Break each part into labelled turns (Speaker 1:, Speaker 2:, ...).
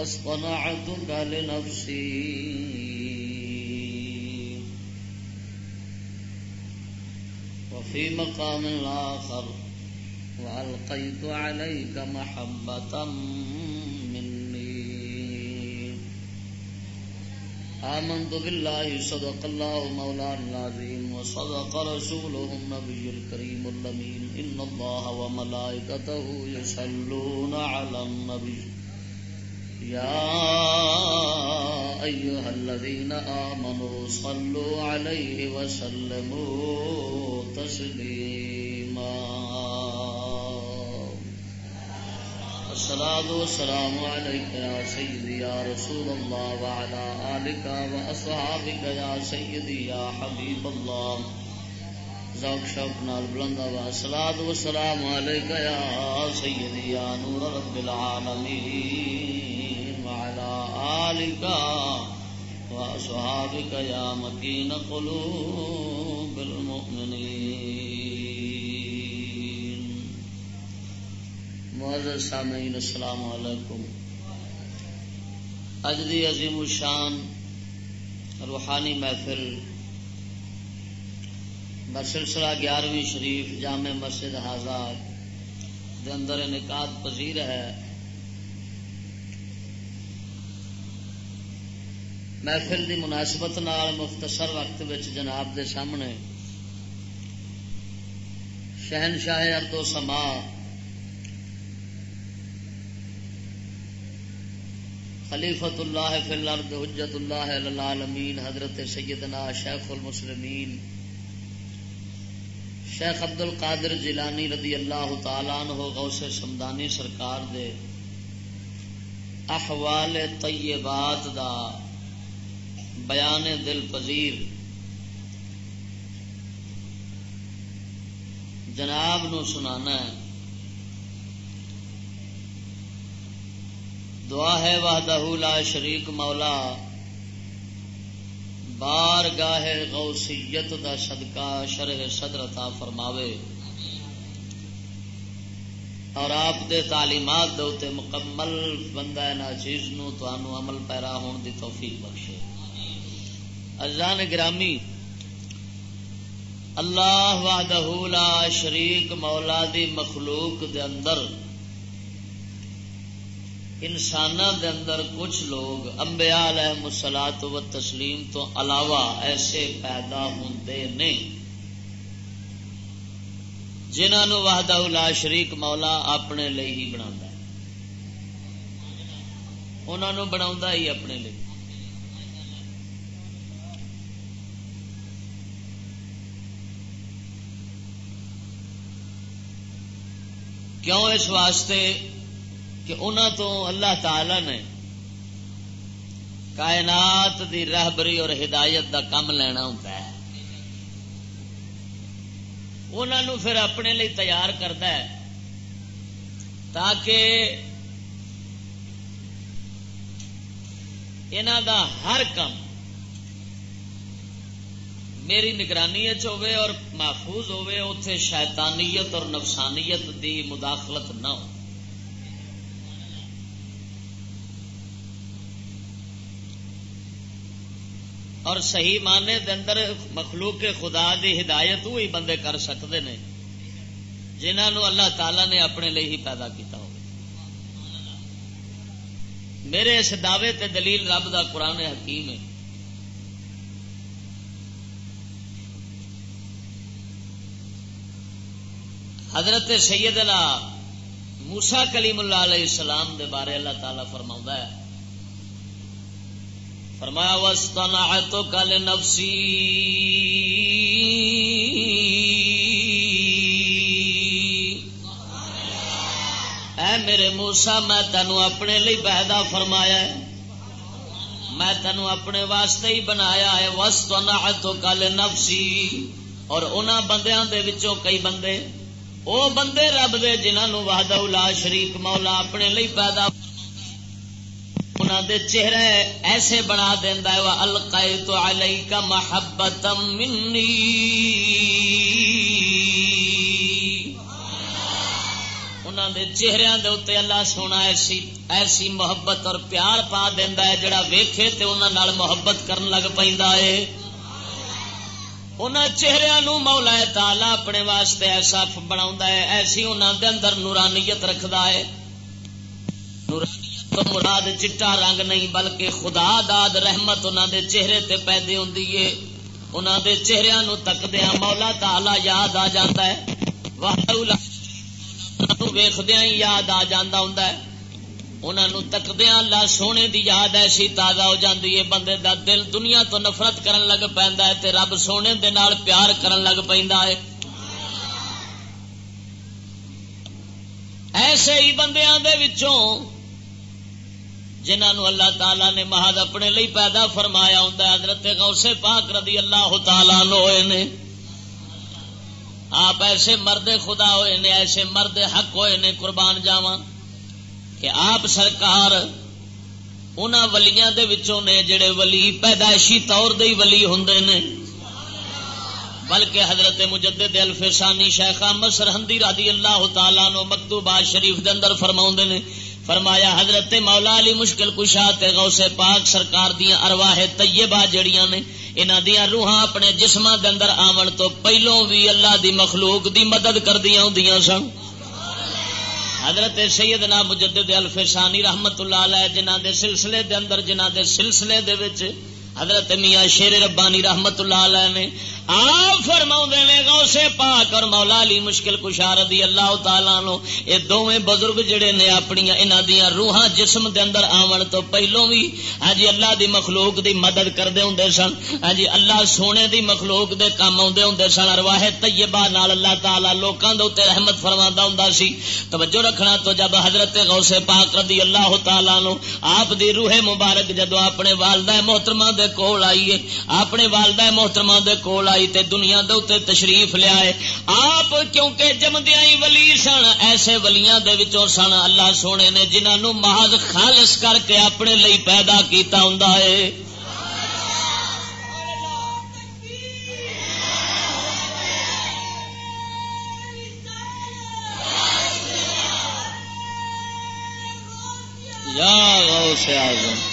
Speaker 1: واصطنعتك لنفسي. وفي مقام آخر وألقيت عليك محبة مني. آمنت بالله صدق الله مولانا العظيم وصدق رسوله النبي الكريم اللمين إن الله وملائكته يصلون على النبي. يا أيها الذين آمنوا صلوا عليه وسلموا تسليما. الصلاة والسلام عليك يا سيدي يا رسول الله وعلى آلك وأصحابك يا سيدي يا حبيب الله. ذوق شوق نال بلند آواز. بلندا والصلاة والسلام عليك يا سيدي يا نور رب العالمين. وعلى آلك وأصحابك يا مكين قلوب المؤمنين. معزز سامعین، السلام علیکم. اج دی عظیم الشان روحانی محفل بسلسلہ گیارہویں شریف جامع مسجد آزاد دے اندر انعقاد پذیر ہے۔ محفل دی مناسبت نال مختصر وقت وچ جناب دے سامنے شہنشاہ اردو سما خلیفت اللہ فی الارض حجت اللہ للعالمین حضرت سیدنا شیخ المسلمین، شیخ عبد القادر جیلانی رضی اللہ تعالیٰ عنہ غوث سمدانی سرکار دے احوال طیبات دا بیان دل پذیر۔ جناب نو سنانا ہے۔ دعا ہے وحدہ لا شریک مولا۔ بار گاہ غوثیت دا صدقہ شرح صدر عطا فرماوے۔ اور آپ دے تعلیمات دے مکمل بندہ نا چیز نو تو عمل پیرا ہون دی توفیق بخشے۔ ازان گرامی، اللہ وحدہ لا شریک مولا دی مخلوق دے اندر انسان دے اندر کچھ لوگ انبیاء علیہ مسلات و تسلیم تو علاوہ ایسے پیدا ہوتے نے۔ جنہوں وحدہ لا شریک مولا اپنے لیے ہی بنا انہوں بنا ہی اپنے لیے کیوں اس واسطے کہ انہوں تو اللہ تعالی نے کائنات دی رہبری اور ہدایت دا کم لینا ہوتا ہے۔ انہوں پھر اپنے لیے تیار کرتا ہے تاکہ انہ دا ہر کم میری نگرانی ہوے اور محفوظ ہوے اتے شیطانیت اور نفسانیت دی مداخلت نہ ہو۔ اور صحیح معنی دے اندر مخلوق کے خدا دی ہدایت وہی بندے کر سکتے ہیں جنہوں اللہ تعالی نے اپنے لیے ہی پیدا کیتا ہو میرے اس دعوے تے دلیل رب دا قرآن حکیم ہے۔ حضرت سیدنا موسا کلیم اللہ علیہ السلام دے بارے اللہ تعالی فرما ہے۔ فرمایا وسطنا تو کل نفسی اے میرے موسا میں تینو اپنے لی پیدا فرمایا ہے۔ میں تینو اپنے واسطے ہی بنایا ہے۔ وسطنا تو کل نفسی اور انہوں بندیاں دے وچوں کئی بندے وہ بندے رب دے جنہوں وحدہ لا شریک مولا اپنے لی پیدا دے چہرے ایسے بنا دینا ہے وہ القائی تو علیہ کا محبت منی دے چہرے دے اتنے اللہ سونا ایسی ایسی محبت اور پیار پا دینا ہے، جڑا ویکھے تے انہوں محبت کرن لگ پہ ان چہرے نو مولا تالا اپنے واسطے ایسا بنا ہے ایسی انہوں دے اندر نورانیت رکھدا ہے۔ نورانیت تو مراد چٹا رنگ نہیں، بلکہ خدا داد رحمت انہوں دے چہرے تے پیدے ہوں انہوں دے چہرے نو تکدیا مولا تالا یاد آ جاتا ہے۔ ویخدیا ہی یاد آ جاتا ہوں انہوں تکدیا اللہ سونے دی یاد ایسی تازہ ہو جاتی ہے، بندے دا دل دنیا تو نفرت کرن لگ پہ رب سونے دے نال پیار کرن لگ پہ ایسے ہی بندیاں دے وچوں جنہوں اللہ تعالی نے مہاد اپنے لی پیدا فرمایا ہوں حضرت غوث پاک رضی اللہ تعالی ہوئے نے۔ آپ ایسے مرد خدا ہوئے نے، ایسے مرد حق ہوئے نے، قربان جاواں۔ کہ آپ سرکار ان ولیاں دے وچوں نے جڑے ولی پیدائشی طور دے ولی ہوں نے، بلکہ حضرت مجدد الفسانی شیخ احمد سرحدی رضی اللہ تعالیٰ نو مکتوبات شریف دے اندر فرما نے، فرمایا حضرت مولا علی مشکل کشا تے غوث پاک سرکار دیا ارواہ طیبہ جڑیاں نے، انہاں دیا روحاں اپنے جسماں دے اندر آون تو پہلوں بھی اللہ دی مخلوق دی مدد کر دیا ہوں سن۔ حضرت سیدنا مجدد الفسانی رحمت اللہ علیہ جنہ دے سلسلے دے اندر جنہ دے سلسلے دے وچ حضرت میاں شیر ربانی رحمت اللہ علیہ نے آپ فرما نے غوث پاک اور مولا علی مشکل کشار دی اللہ تعالیٰ نو یہ دونوں بزرگ جڑے نے اپنی انہاں دیا روحاں جسم دے اندر آون تو پہلوں بھی ہاں جی اللہ دی مخلوق دی مدد کرتے ہوں سن ہاں جی اللہ سونے دی مخلوق دے کام آدھے ہوں سن ارواہ طیبہ نال اللہ تعالیٰ لوکاں دے اتنے رحمت فرما ہوں سی۔ توجہ رکھنا تو جب حضرت غوث پاک رضی اللہ تعالیٰ نو آپ دی روح مبارک جدو اپنے والدہ محترمہ دے کول آئیے، اپنے والدہ محترمہ دے کول آئی تے دنیا دے تشریف لیا آپ کیونکہ جمدیا ہی ولی سن، ایسے ولیاں دے وچوں سن، اللہ سونے نے جنہوں محض خالص کر کے اپنے لئی پیدا کیتا ہوں ہے۔ یا غوث اعظم۔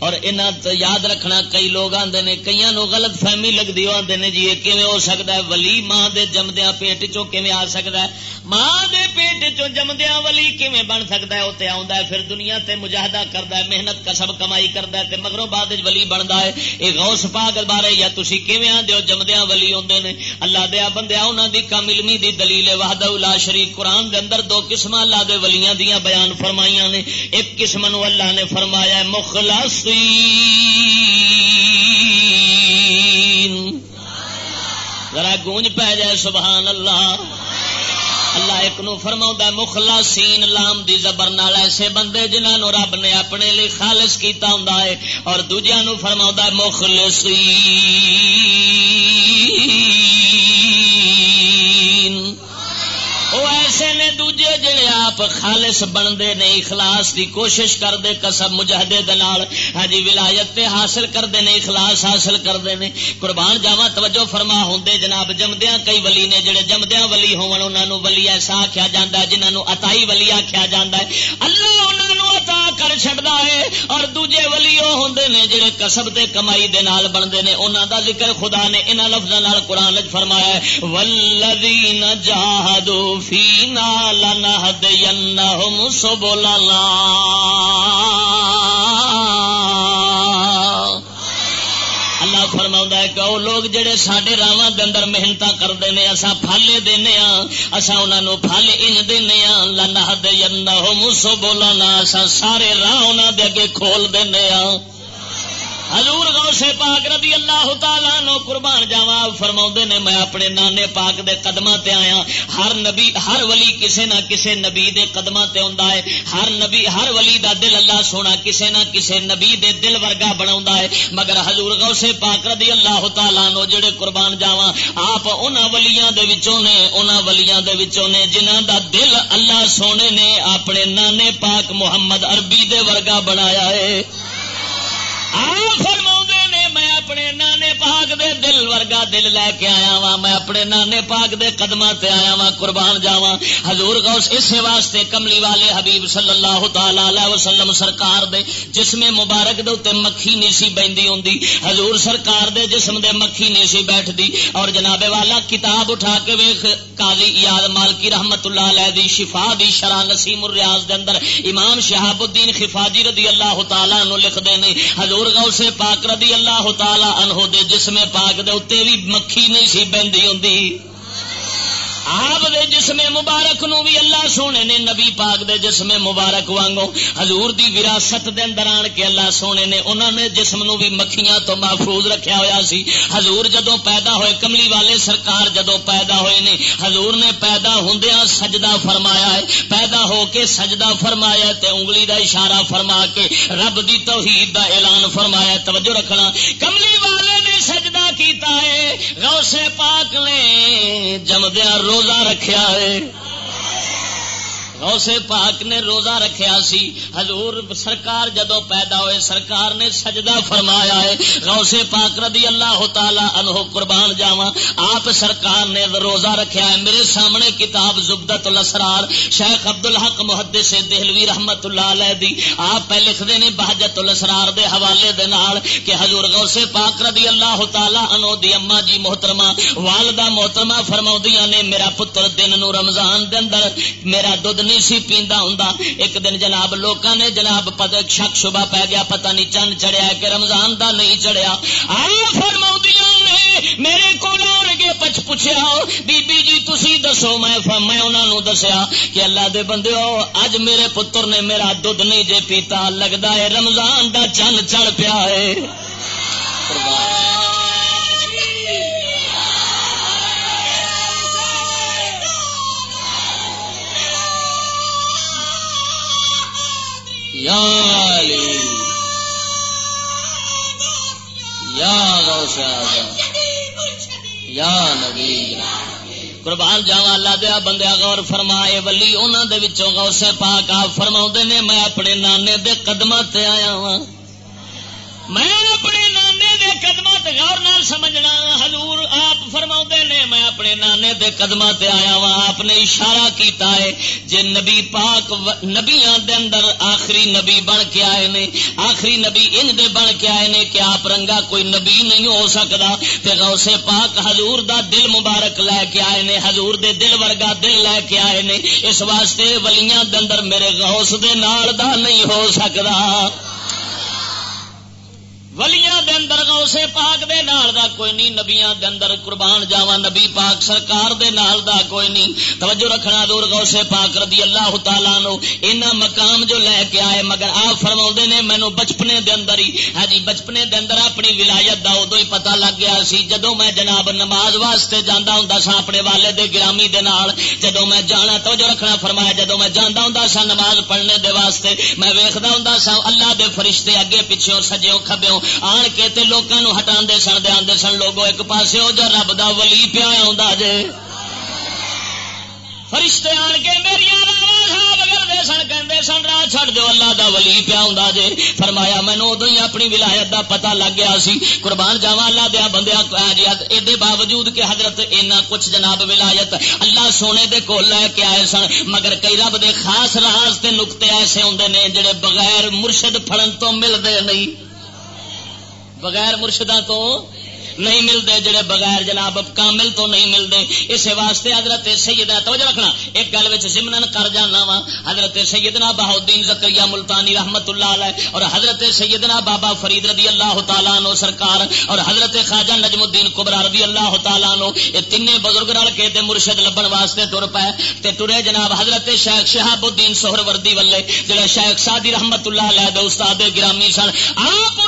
Speaker 1: اور انہاں تو یاد رکھنا کئی لوگ آتے نے کئی نو غلط فہمی لگتی وہ آتے نے جی یہ کیون ہو سکتا ہے؟ ولی ماں دے جمدیا پیٹ چو آ سکتا ہے؟ ماں دے پیٹ چو جمدیا ولی کیویں بن سکتا ہے؟ اتنے آ پھر دنیا تے مجاہدہ کرتا ہے، محنت کا سب کمائی کرتا ہے، تے مگروں بعد ولی بنتا ہے۔ یہ غوث پاک بارے، یا تھی کیویں آدھے ہو؟ جمدیا ولی آتے نے۔ اللہ دیا بندیا انہوں دی کم علمی دی دلیل وحد اللہ شریف قرآن دے اندر دو قسم اللہ دے ولیاں دیاں بیان فرمائیاں نے۔ ایک قسم اللہ نے فرمایا مخلص ذرا گونج پہ جائے، سبحان اللہ۔ اللہ ایک نو فرما مخلا سین لام دی زبر نال ایسے بندے جنہوں رب نے اپنے لیے خالص کیتا ہوں اور دوجیا نو فرما مخلصین۔ دوجے جڑے آپ خالص بنتے نے اخلاص کی کوشش کرتے کسب مجاہدے دلال ہاں جی ولایت حاصل کرتے نے اخلاص حاصل کرتے ہیں قربان جاوا توجہ فرما ہوں جناب جمدیا کئی ولی نے، جڑے جمدیا ولی ہون ولی ایسا آخیا جا جنہوں اتائی ولی آخیا جا اللہ انہوں عطا کر چڑتا ہے اور دوجے ولی وہ ہوں نے جڑے کسب تے کمائی دے نال بنتے ہیں انہوں دا ذکر خدا نے انہوں لفظوں قرآن فرمایا ہے ولدین جاہدو فینا لنہدینہم سبلنا فرما ہے کہ وہ لوگ جڑے سڈے راواں اندر محنت کرتے ہیں اصا پھالے دینے ہاں اصا انہوں پھل ان دینے ہاں لنا دے ہو مسو بولا اصا سارے راہ انہوں دے اگے کھول دینے ہاں حضور غوث پاک رضی اللہ تعالیٰ نو قربان جاوا فرما نے، میں اپنے نانے پاک دے قدم تے آیا۔ ہر نبی، ہر ولی کسے نہ کسے نبی دے قدم تے ہوندا ہے۔ ہر نبی، ہر ولی دا دل اللہ سونا کسے نہ کسے نبی دے دل ورگا بناوندا ہے۔ مگر حضور غوث پاک رضی اللہ تعالیٰ نو جڑے قربان جاوا آپ انہاں ولیاں دے وچوں نے، انہاں ولیاں دے وچوں نے جنہاں دا دل اللہ سونے نے اپنے نانے پاک محمد عربی دے ورگا بنایا ہے۔ فرما پاک دے دل ورگا دل لے کے آیا وا میں اپنے نانے پاک دے قدم تے آیا وا قربان جاوا حضور غوث اسی واسطے کملی والے حبیب صلی اللہ تعالی علیہ وسلم سرکار دے جسم مبارک دے اتنے مکھی نہیں سی بہندی ہوندی۔ حضور سرکار دے جسم دے مکھی نہیں سی بیٹھدی۔ اور جناب والا، کتاب اٹھا کے ویخ قاضی یاد مالکی رحمت اللہ علیہ دی شفا دی شرح نسیم الریاض دے اندر امام شہاب الدین خفاجی رضی اللہ تعالی نو لکھ دے نہیں حضور غوث پاک رضی اللہ تعالی عنہ دے جسم پاک دے اتنے بھی مکھی نہیں سی، بہندی ہوں آپ دے جسم مبارک نو بھی اللہ سونے نے، نبی پاک دے جسم مبارک وانگو حضور دی وراثت دے اندر آن کے اللہ سونے نے انہوں نے جسم نو بھی مکھیاں تو محفوظ رکھیا ہویا سی۔ حضور جدو پیدا ہوئے، کملی والے سرکار جدو پیدا ہوئے نے، حضور نے پیدا ہوندیاں سجدہ فرمایا ہے۔ پیدا ہو کے سجدہ فرمایا تے انگلی دا اشارہ فرما کے رب دی توحید دا اعلان فرمایا توجہ رکھنا۔ کملی والے نے کیتا ہے غوث پاک نے جمدیا روزہ رکھیا ہے۔ غوث پاک نے روزہ رکھیا سی۔ حضور سرکار جدو پیدا ہوئے، سرکار نے سجدہ فرمایا ہے۔ غوث پاک رضی اللہ تعالی عنہ قربان جاوا آپ سرکار نے روزہ رکھیا ہے۔ میرے سامنے کتاب زبدت الاسرار، شیخ عبد الحق محدث دہلوی رحمت اللہ علیہ دی۔ آپ پہ لکھتے ہیں بہجت الاسرار دے حوالے دے نال کہ حضور غوث پاک رضی اللہ تعالی عنہ دی اما جی محترمہ، والدہ محترمہ فرماؤدیاں نے، میرا پتر دن نو رمضان دے اندر، میرا دودھ نہیں سی پیندا ہوں ایک دن جناب لوکاں نے جناب پت شک شبہ پی گیا، پتہ نہیں چند چڑھیا کہ رمضان دا نہیں چڑھیا۔ آئی فرماؤندیاں نے میرے کو کے پچ پوچھا بی بی جی تسی دسو، میں میں انہوں نے دسیا کہ اللہ دے بندے اج میرے پتر نے میرا دھد نہیں جے پیتا لگتا ہے رمضان دا چند چڑھ پیا ہے۔ یا یا نبی۔ قربان جاوا اللہ دیا بندیا غور فرمائے، ولی انہوں دے وچوں غوث پاک آپ فرما نے، میں اپنے نانے دے قدم تے آیا ہاں۔ میں اپنے نانے دے قدمات غور نال سمجھنا، حضور آپ فرما نے، میں اپنے نانے دے قدمات آیا وا آپ نے اشارہ کیتا ہے، جے نبی پاک نبیاں دے اندر آخری نبی بن کے آئے نے، آخری نبی ان دے بن کے آئے نے کہ آپ رنگا کوئی نبی نہیں ہو سکتا تے غوث پاک حضور دا دل مبارک لے کے آئے نے، حضور دے دل ورگا دل لے کے آئے نے، اس واسطے ولیاں دے اندر میرے غوث دے نال دا نہیں ہو سکتا ولیاں دے اندر غوثے پاک دے نال دا کوئی نہیں، نبیاں دے اندر قربان جاوا نبی پاک سرکار دے نال دا کوئی نہیں۔ توجہ رکھنا دور غوثے پاک رضی اللہ تعالیٰ نو اینا مقام جو لے کے آئے، مگر آپ فرما نے، مینو بچپنے دے اندر ہی۔ ہاں جی بچپنے دے اندر اپنی ولایت دا ادو ہی پتا لگ گیا سی۔ جدو میں جناب نماز واسطے جانا ہوں سا اپنے والے دے گرامی دے نال جدو میں جانا، توجہ رکھنا فرمایا جدو میں جانا ہوں سا نماز پڑھنے دے واسطے، میں ویختا ہوں سا اللہ دے فرشتے اگے پیچھے سجیوں کھبیوں آن کے تے لوگوں ہٹا سن، دے آدھے سن لوگوں ایک پاس جو رب دا ولی پیا آ جے۔ فرشتے آن کے میری سن سن، راہ اللہ دا ولی پیا جے۔ فرمایا ہی اپنی ولایت دا پتا لگ گیا سی۔ قربان جاوا اللہ دیا بندیا جی باوجود کہ حضرت اینا کچھ جناب ولایت، اللہ سونے دے کو لے کے آئے سن، مگر کئی رب دے خاص راز تے نقطے ایسے ہوں نے جڑے بغیر مرشد پھڑن تو ملتے نہیں۔ بغیر مرشدہ تو نہیں ملتے، جڑے بغیر جناب کامل تو نہیں ملتے۔ اس واسطے حضرت سیدنا توجہ رکھنا، ایک گل سمن کر جانا وا۔ حضرت سیدنا بہاؤدین زکریہ ملتانی رحمت اللہ علیہ اور حضرت سیدنا بابا فرید رضی اللہ تعالیٰ نو سرکار اور حضرت خواجہ نجم الدین کبرا رضی اللہ تعالیٰ نو یہ تین بزرگ رل کے تے مرشد لبن واسطے تر پائے تے ٹرے جناب حضرت شیخ شہاب الدین سہر وردی والے، جڑے شیخ سادی رحمت اللہ علیہ دے استاد گرامی سن۔ آپ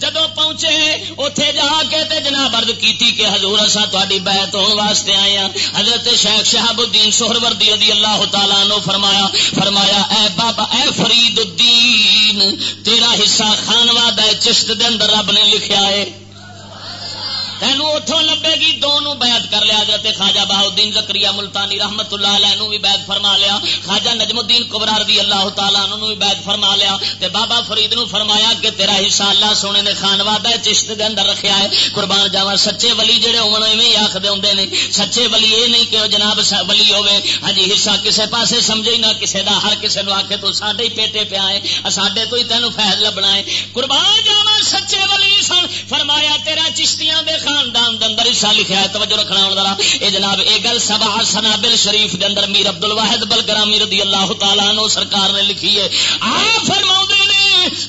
Speaker 1: جدو پہنچے اتے جا کے تے جناب عرض کی کہ حضور اصا تاری بیت واسطے آئے ہیں حضرت شیخ شہاب الدین سہر وردی رضی اللہ تعالیٰ نو فرمایا فرمایا، اے بابا، اے فرید الدین تیرا حصہ خانواد چشت دے اندر رب نے لکھیا ہے۔ تینوں اتوں لبے گی، دونوں بیعت کر لیا حضرت خواجہ بہاؤدین زکری ملتانی رحمت اللہ علیہ بھی بیعت فرما لیا، خواجہ نجم الدین کبرار دی اللہ تعالیٰ بھی بیعت فرما لیا تے بابا فرید نو فرمایا کہ تیرا حصہ اللہ سونے نے خان واد چشت دے اندر رکھیا ہے، قربان جاوا سچے ولی جڑے ہوئی آخر ہوں نے۔ سچے ولی یہ نہیں کہ جناب ولی ہوے ہاں جی حصہ کسے پاسے سمجھے ہی نہ، کسے دا ہر کسے نو آکے تو ساڈے ہی پیٹے پیا ہے ساڈے تو ہی تینوں فیض لبنا ہے۔ قربان جاوا سچے ولی سن فرمایا، تیرا چشتیاں دے خاندان اندر حصہ لکھا ہے، توجہ رکھنا ہوں ذرا۔ اے جناب، اے گل سبا سنابل شریف دے اندر میر عبد الواحد بلگرامی رضی اللہ تعالیٰ نو سرکار نے لکھی ہے۔ آ فرماؤں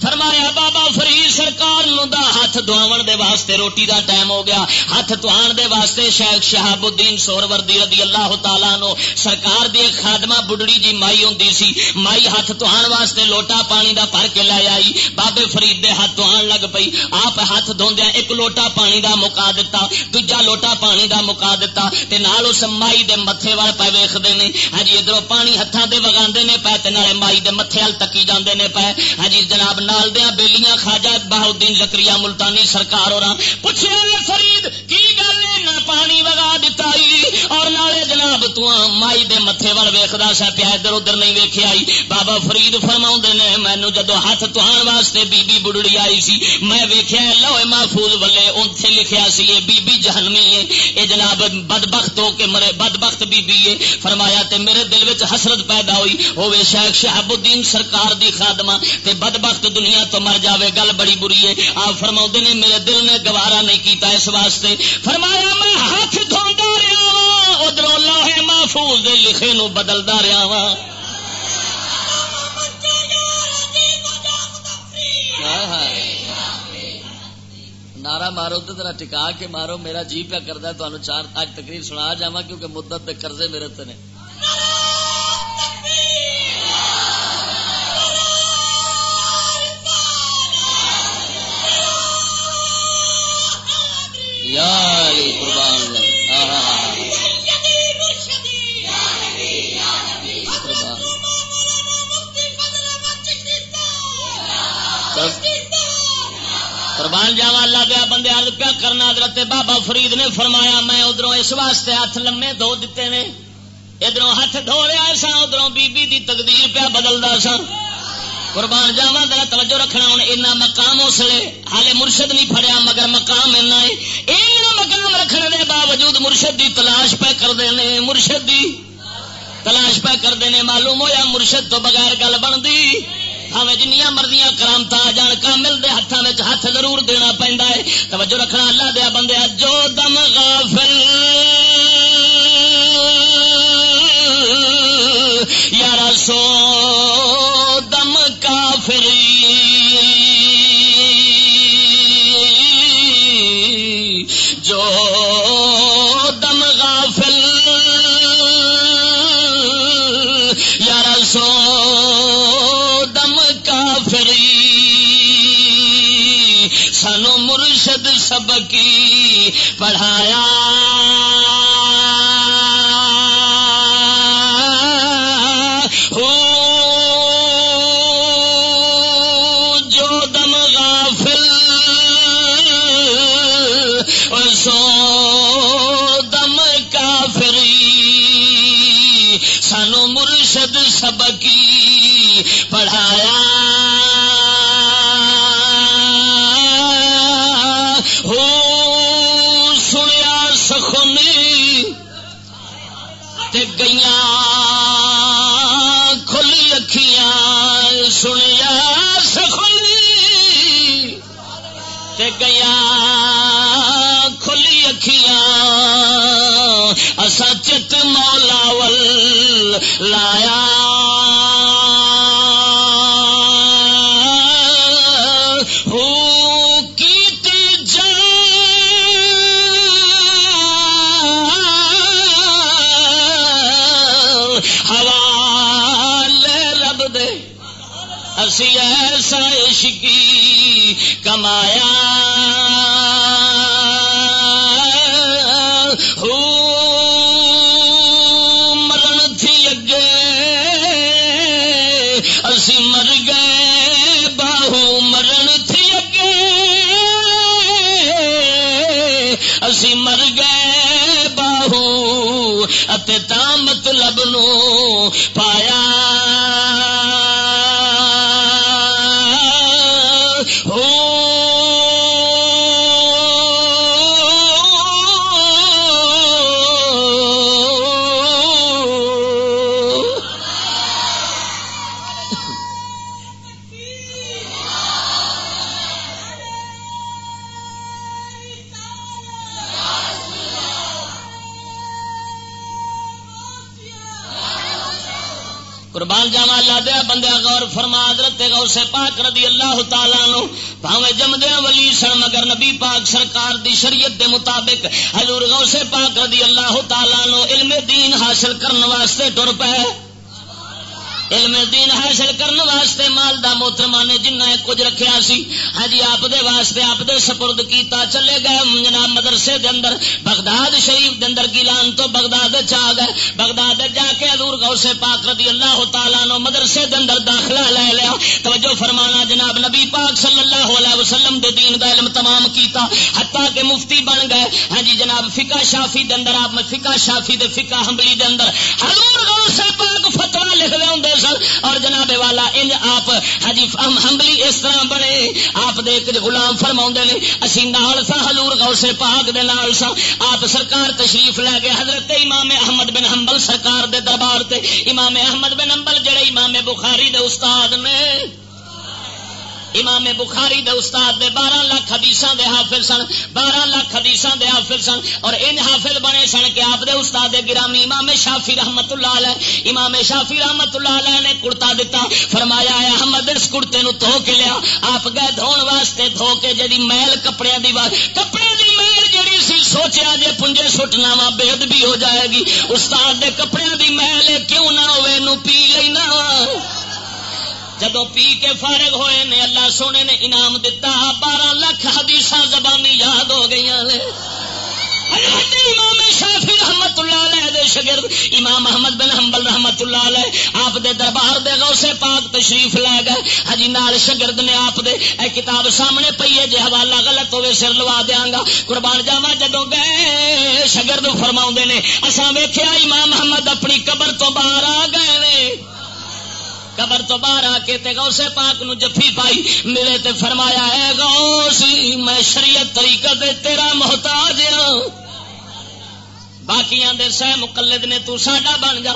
Speaker 1: فرمایا، بابا فرید سرکار نو دا ہاتھ دعاون دے واسطے روٹی دا ٹائم ہو گیا۔ ہاتھ دعان دے واسطے شیخ شہاب الدین سور وردی رضی اللہ تعالیٰ نو سرکار دی خادمہ بڈڑی جی مائی ہوں سی۔ مائی ہاتھ دعان واسطے لوٹا پانی دا بھر کے لے آئی۔ بابے فرید دے ہاتھ دعان لگ پئی۔ آپ ہاتھ دھوندیا ایک لوٹا پانی دا مکا دیتا دوجا لوٹا پانی دا مکا دیتا تے نال اس مائی دے متھے وال پے ویکھدے نے۔ ہاں جی ادھروں پانی ہتھاں دے وگاندے نے پے تے نالے مائی دے متھے ال تکی جاندے نے پے۔ ہاں جی جناب نال دیا بیلیاں خواجہ بہاؤدین زکری ملتانی سرکار ہو پوچھے فرید کی گل پانی وگا دتا اور نالے جناب تو مائی دے متے وال ویختا سا پیا ادھر ادھر نہیں ویکیا بابا فرید فرما نے مینو جدو ہاتھ تہان واسطے بی بی بڑڑی آئی سی، میں ویخیا لوہے محفوظ ولے اتنے لکھیا سی یہ بی بی جہنمی ہے یہ جناب بد بخت ہو کے مرے بد بخت بی بی ہے فرمایا تے میرے دل وچ حسرت پیدا ہوئی۔ ہوے شیخ شہاب الدین سرکار دی خادمہ تے بد بخت دنیا تو مر جاوے، گل بڑی بری ہے آپ فرما نے، میرے دل نے گوارا نہیں کیتا اس واسطے۔ فرمایا میں ہاتھ دھوتا رہا وا ادھر لاہے محفوظ دے لکھے نو بدلتا رہا وا نارا مارو تو ذرا ٹکا کے مارو، میرا جی پیا کرتا ہے چار اج تقریر سنا جا کیونکہ مدت پہ قرضے میرے تے قربان جاوا اللہ دیا بندے عرض پیا کرنا، حضرت بابا فرید نے فرمایا، میں ادھر اس واسطے ہاتھ لمے دھو دیتے نے۔ ادھر ہاتھ دھو رہا سا ادھر بی بی دی تقدیر پیا بدلتا سا قربان جاوا ذرا توجہ رکھنا ہوں اینا مقام اس لیے ہالے مرشد نہیں پڑیا مگر مقام اینا ہے۔ اینا مقام رکھنے دے باوجود مرشد دی تلاش پہ کرتے ہیں مرشد دی تلاش پہ کرتے ہیں معلوم ہوا مرشد تو بغیر گل بنتی۔ ہمیں جنیا مرضیاں کرامت آ جان کامل دے ہاتھوں میں ہاتھ ضرور دینا پہنتا ہے۔ توجہ رکھنا اللہ دیا بندے جو دم غافل پڑھایا لایا۔ ایسا عشقی کمایا باہو تا مطلب نو پایا قربان جاوا اللہ دیا بندے غور فرما، حضرت غوث پاک رضی اللہ تعالی نو بھاوے جمدیا ولی سن، مگر نبی پاک سرکار دی شریعت دے مطابق حضور غوث پاک رضی اللہ تعالی نو علم دین حاصل کرنے واسطے ٹر پے۔ علم دین حاصل کرنے واسطے مال دا محترما نے جنہ کچھ رکھیا سی۔ ہاں جی آپ دے واسطے آپ دے سپرد کیتا چلے گئے۔ جناب مدرسے دے اندر، بغداد شریف دے اندر گیلان تو بغداد چاہ گئے۔ بغداد جا کے حضور غوث پاک رضی اللہ تعالیٰ نو مدرسے دے اندر داخلہ لے لیا۔ توجہ فرمانا جناب نبی پاک صلی اللہ علیہ وسلم دے دین دا علم تمام کیتا۔ حتیٰ کہ مفتی بن گئے۔ ہاں جی جناب فقہ شافی دے اندر، آپ فقہ شافی دے فقہ حملی دے اندر۔ حضور غوث پاک لکھ دے ہوں سن۔ اور جناب والا، انج آپ ہاں ہجی ہمبلی اس طرح بنے۔ آپ دے غلام فرما نے۔ اسی نال سا ہلور غوث پاک دے نال سا آپ سرکار تشریف لے کے حضرت امام احمد بن حنبل سرکار دے دربار تے۔ امام احمد بن حنبل، جڑے امام بخاری دے استاد نے۔ امام بخاری دے استاد دے بارہ لاکھ حدیث دے حافظ سن، بارہ لاکھ حدیث دے حافظ سن، اور ان حافظ بنے سن کہ آپ دے استاد دے گرامی امام شافی رحمت اللہ علیہ، امام شافی رحمت اللہ علیہ نے کرتا دیتا فرمایا ہے احمد، اس کرتے نو دھو کے لیا، آپ گئے دھون واسطے دھو کے جی میل کپڑے دی بات کپڑے دی میل جڑی سی، سوچیا جے پنجے سٹنا وا بےد بھی ہو جائے گی، استاد دے کپڑے دی میل کیوں نہ ہوئے، نو پی لینا۔ جدو پی کے فارغ ہوئے نے، اللہ سونے نے انعام دتا، بارہ لاکھ حدیث زبانی یاد ہو گئی امام شافی رحمت اللہ علیہ دے شگرد، امام محمد بن حنبل رحمت اللہ علیہ آپ دے دربار دے غوث پاک تشریف لے گئے۔ ہجی نال شگرد نے آپ دے، اے کتاب سامنے پئی ہے، جے حوالہ غلط ہوے سر لوا دیاں گا۔ قربان جاواں جدوں گئے، شگرد فرماؤں نے، اساں ویکھیا امام محمد اپنی قبر تو باہر آ گئے نے۔ قبر تو باہر آ کے تے غوث پاک نو جفی پائی ملے تے فرمایا ہے غوث، میں شریعت طریقہ دے تیرا محتاج ہاں۔ باقیاں دے سہ مقلد نے تو ساڈا بن جا۔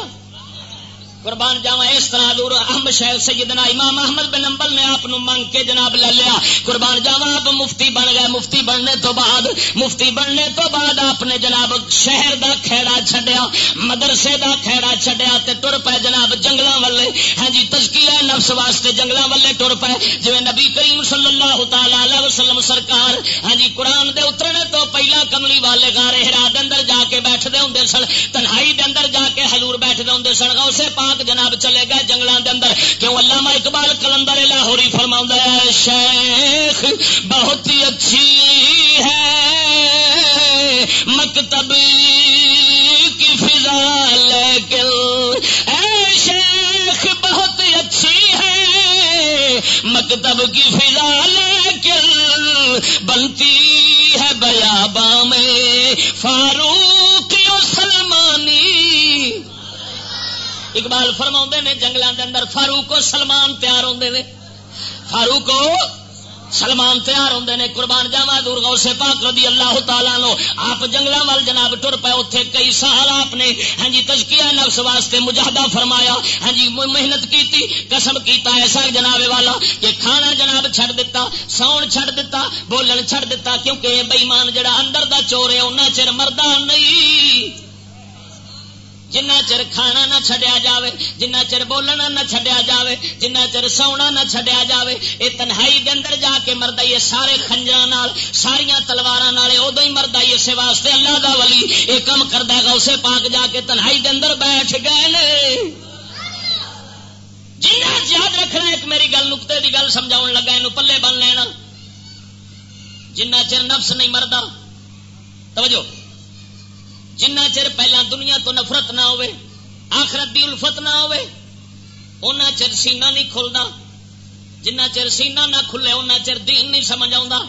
Speaker 1: قربان جاوا اس طرح دور اہم شہر سیدنا امام احمد بن امبل نے آپ منگ کے جناب لے لیا۔ قربان جاوا آپ مفتی بن گئے۔ مفتی بننے تو بعد، مفتی بننے تو بعد آپ نے جناب شہر دا کھیڑا چھڈیا، مدرسے دا کھیڑا چھڈیا تے ٹر پے جناب جنگلاں والے۔ ہاں جی تزکیہ نفس واسطے جنگلاں والے ٹر پے۔ جویں نبی کریم صلی اللہ تعالی علیہ وسلم سرکار ہاں جی قرآن دے اترنے تو پہلا کملی والے گار ہرا دے اندر جا کے بیٹھدے ہوندے سن۔ سن غوث پاک جناب چلے گئے جنگلوں کے اندر۔ کیوں علامہ اقبال کلندر لاہوری فرما ہے، شیخ بہت ہی اچھی ہے، مکتب کی فضا لیکن اے شیخ بہت ہی اچھی ہے، مکتب کی فضا لیکن بنتی ہے بیابا میں، فاروق اقبال فرما نے، جنگلوں کے اندر فاروق و سلمان تیار ہوتے ہیں فاروق و سلمان تیار ہوتے ہیں قربان جاوا دور گو سے پاک رضی اللہ تعالیٰ نو آپ جنگل وال جناب ٹر پے اتنے کئی سال آپ نے ہاں جی تجکیا نفس واسطے مجاہدہ فرمایا ہاں جی محنت کی قسم کیتا ایسا جناب والا کہ کھانا جناب چھڑ دیتا ساؤن چھڑ دیتا بولن چھڑ دیتا کیونکہ بےمان جڑا اندر دا چور ہے انہیں چر مردہ نہیں۔ جنہ چر کھانا نہ چھڈیا جاوے، جنہ چر بولنا نہ چھڈیا جاوے، جنہ چر سونا نہ چھڈیا جاوے، اے تنہائی دے اندر جا کے مرد آئی سارے خنجر نال ساریا تلوار ادو ہی مرد آئی اسے واسطے اللہ دا ولی یہ کم کردہ گا اسے پاک جا کے تنہائی دے اندر بیٹھ گئے جنہ یاد رکھنا ایک میری گل، نقطے کی گل سمجھاؤ لگا یہ پلے بن لینا۔ جنہ چر نفس نہیں مردا۔ توجہ۔ جنہ چر پہلا دنیا تو نفرت نہ ہوئے، آخرت دی الفت نہ ہوئے ہونا چر سینہ نہیں کھلتا جنہ چر سینہ نہ کھلے ان چر دین نہیں سمجھ آ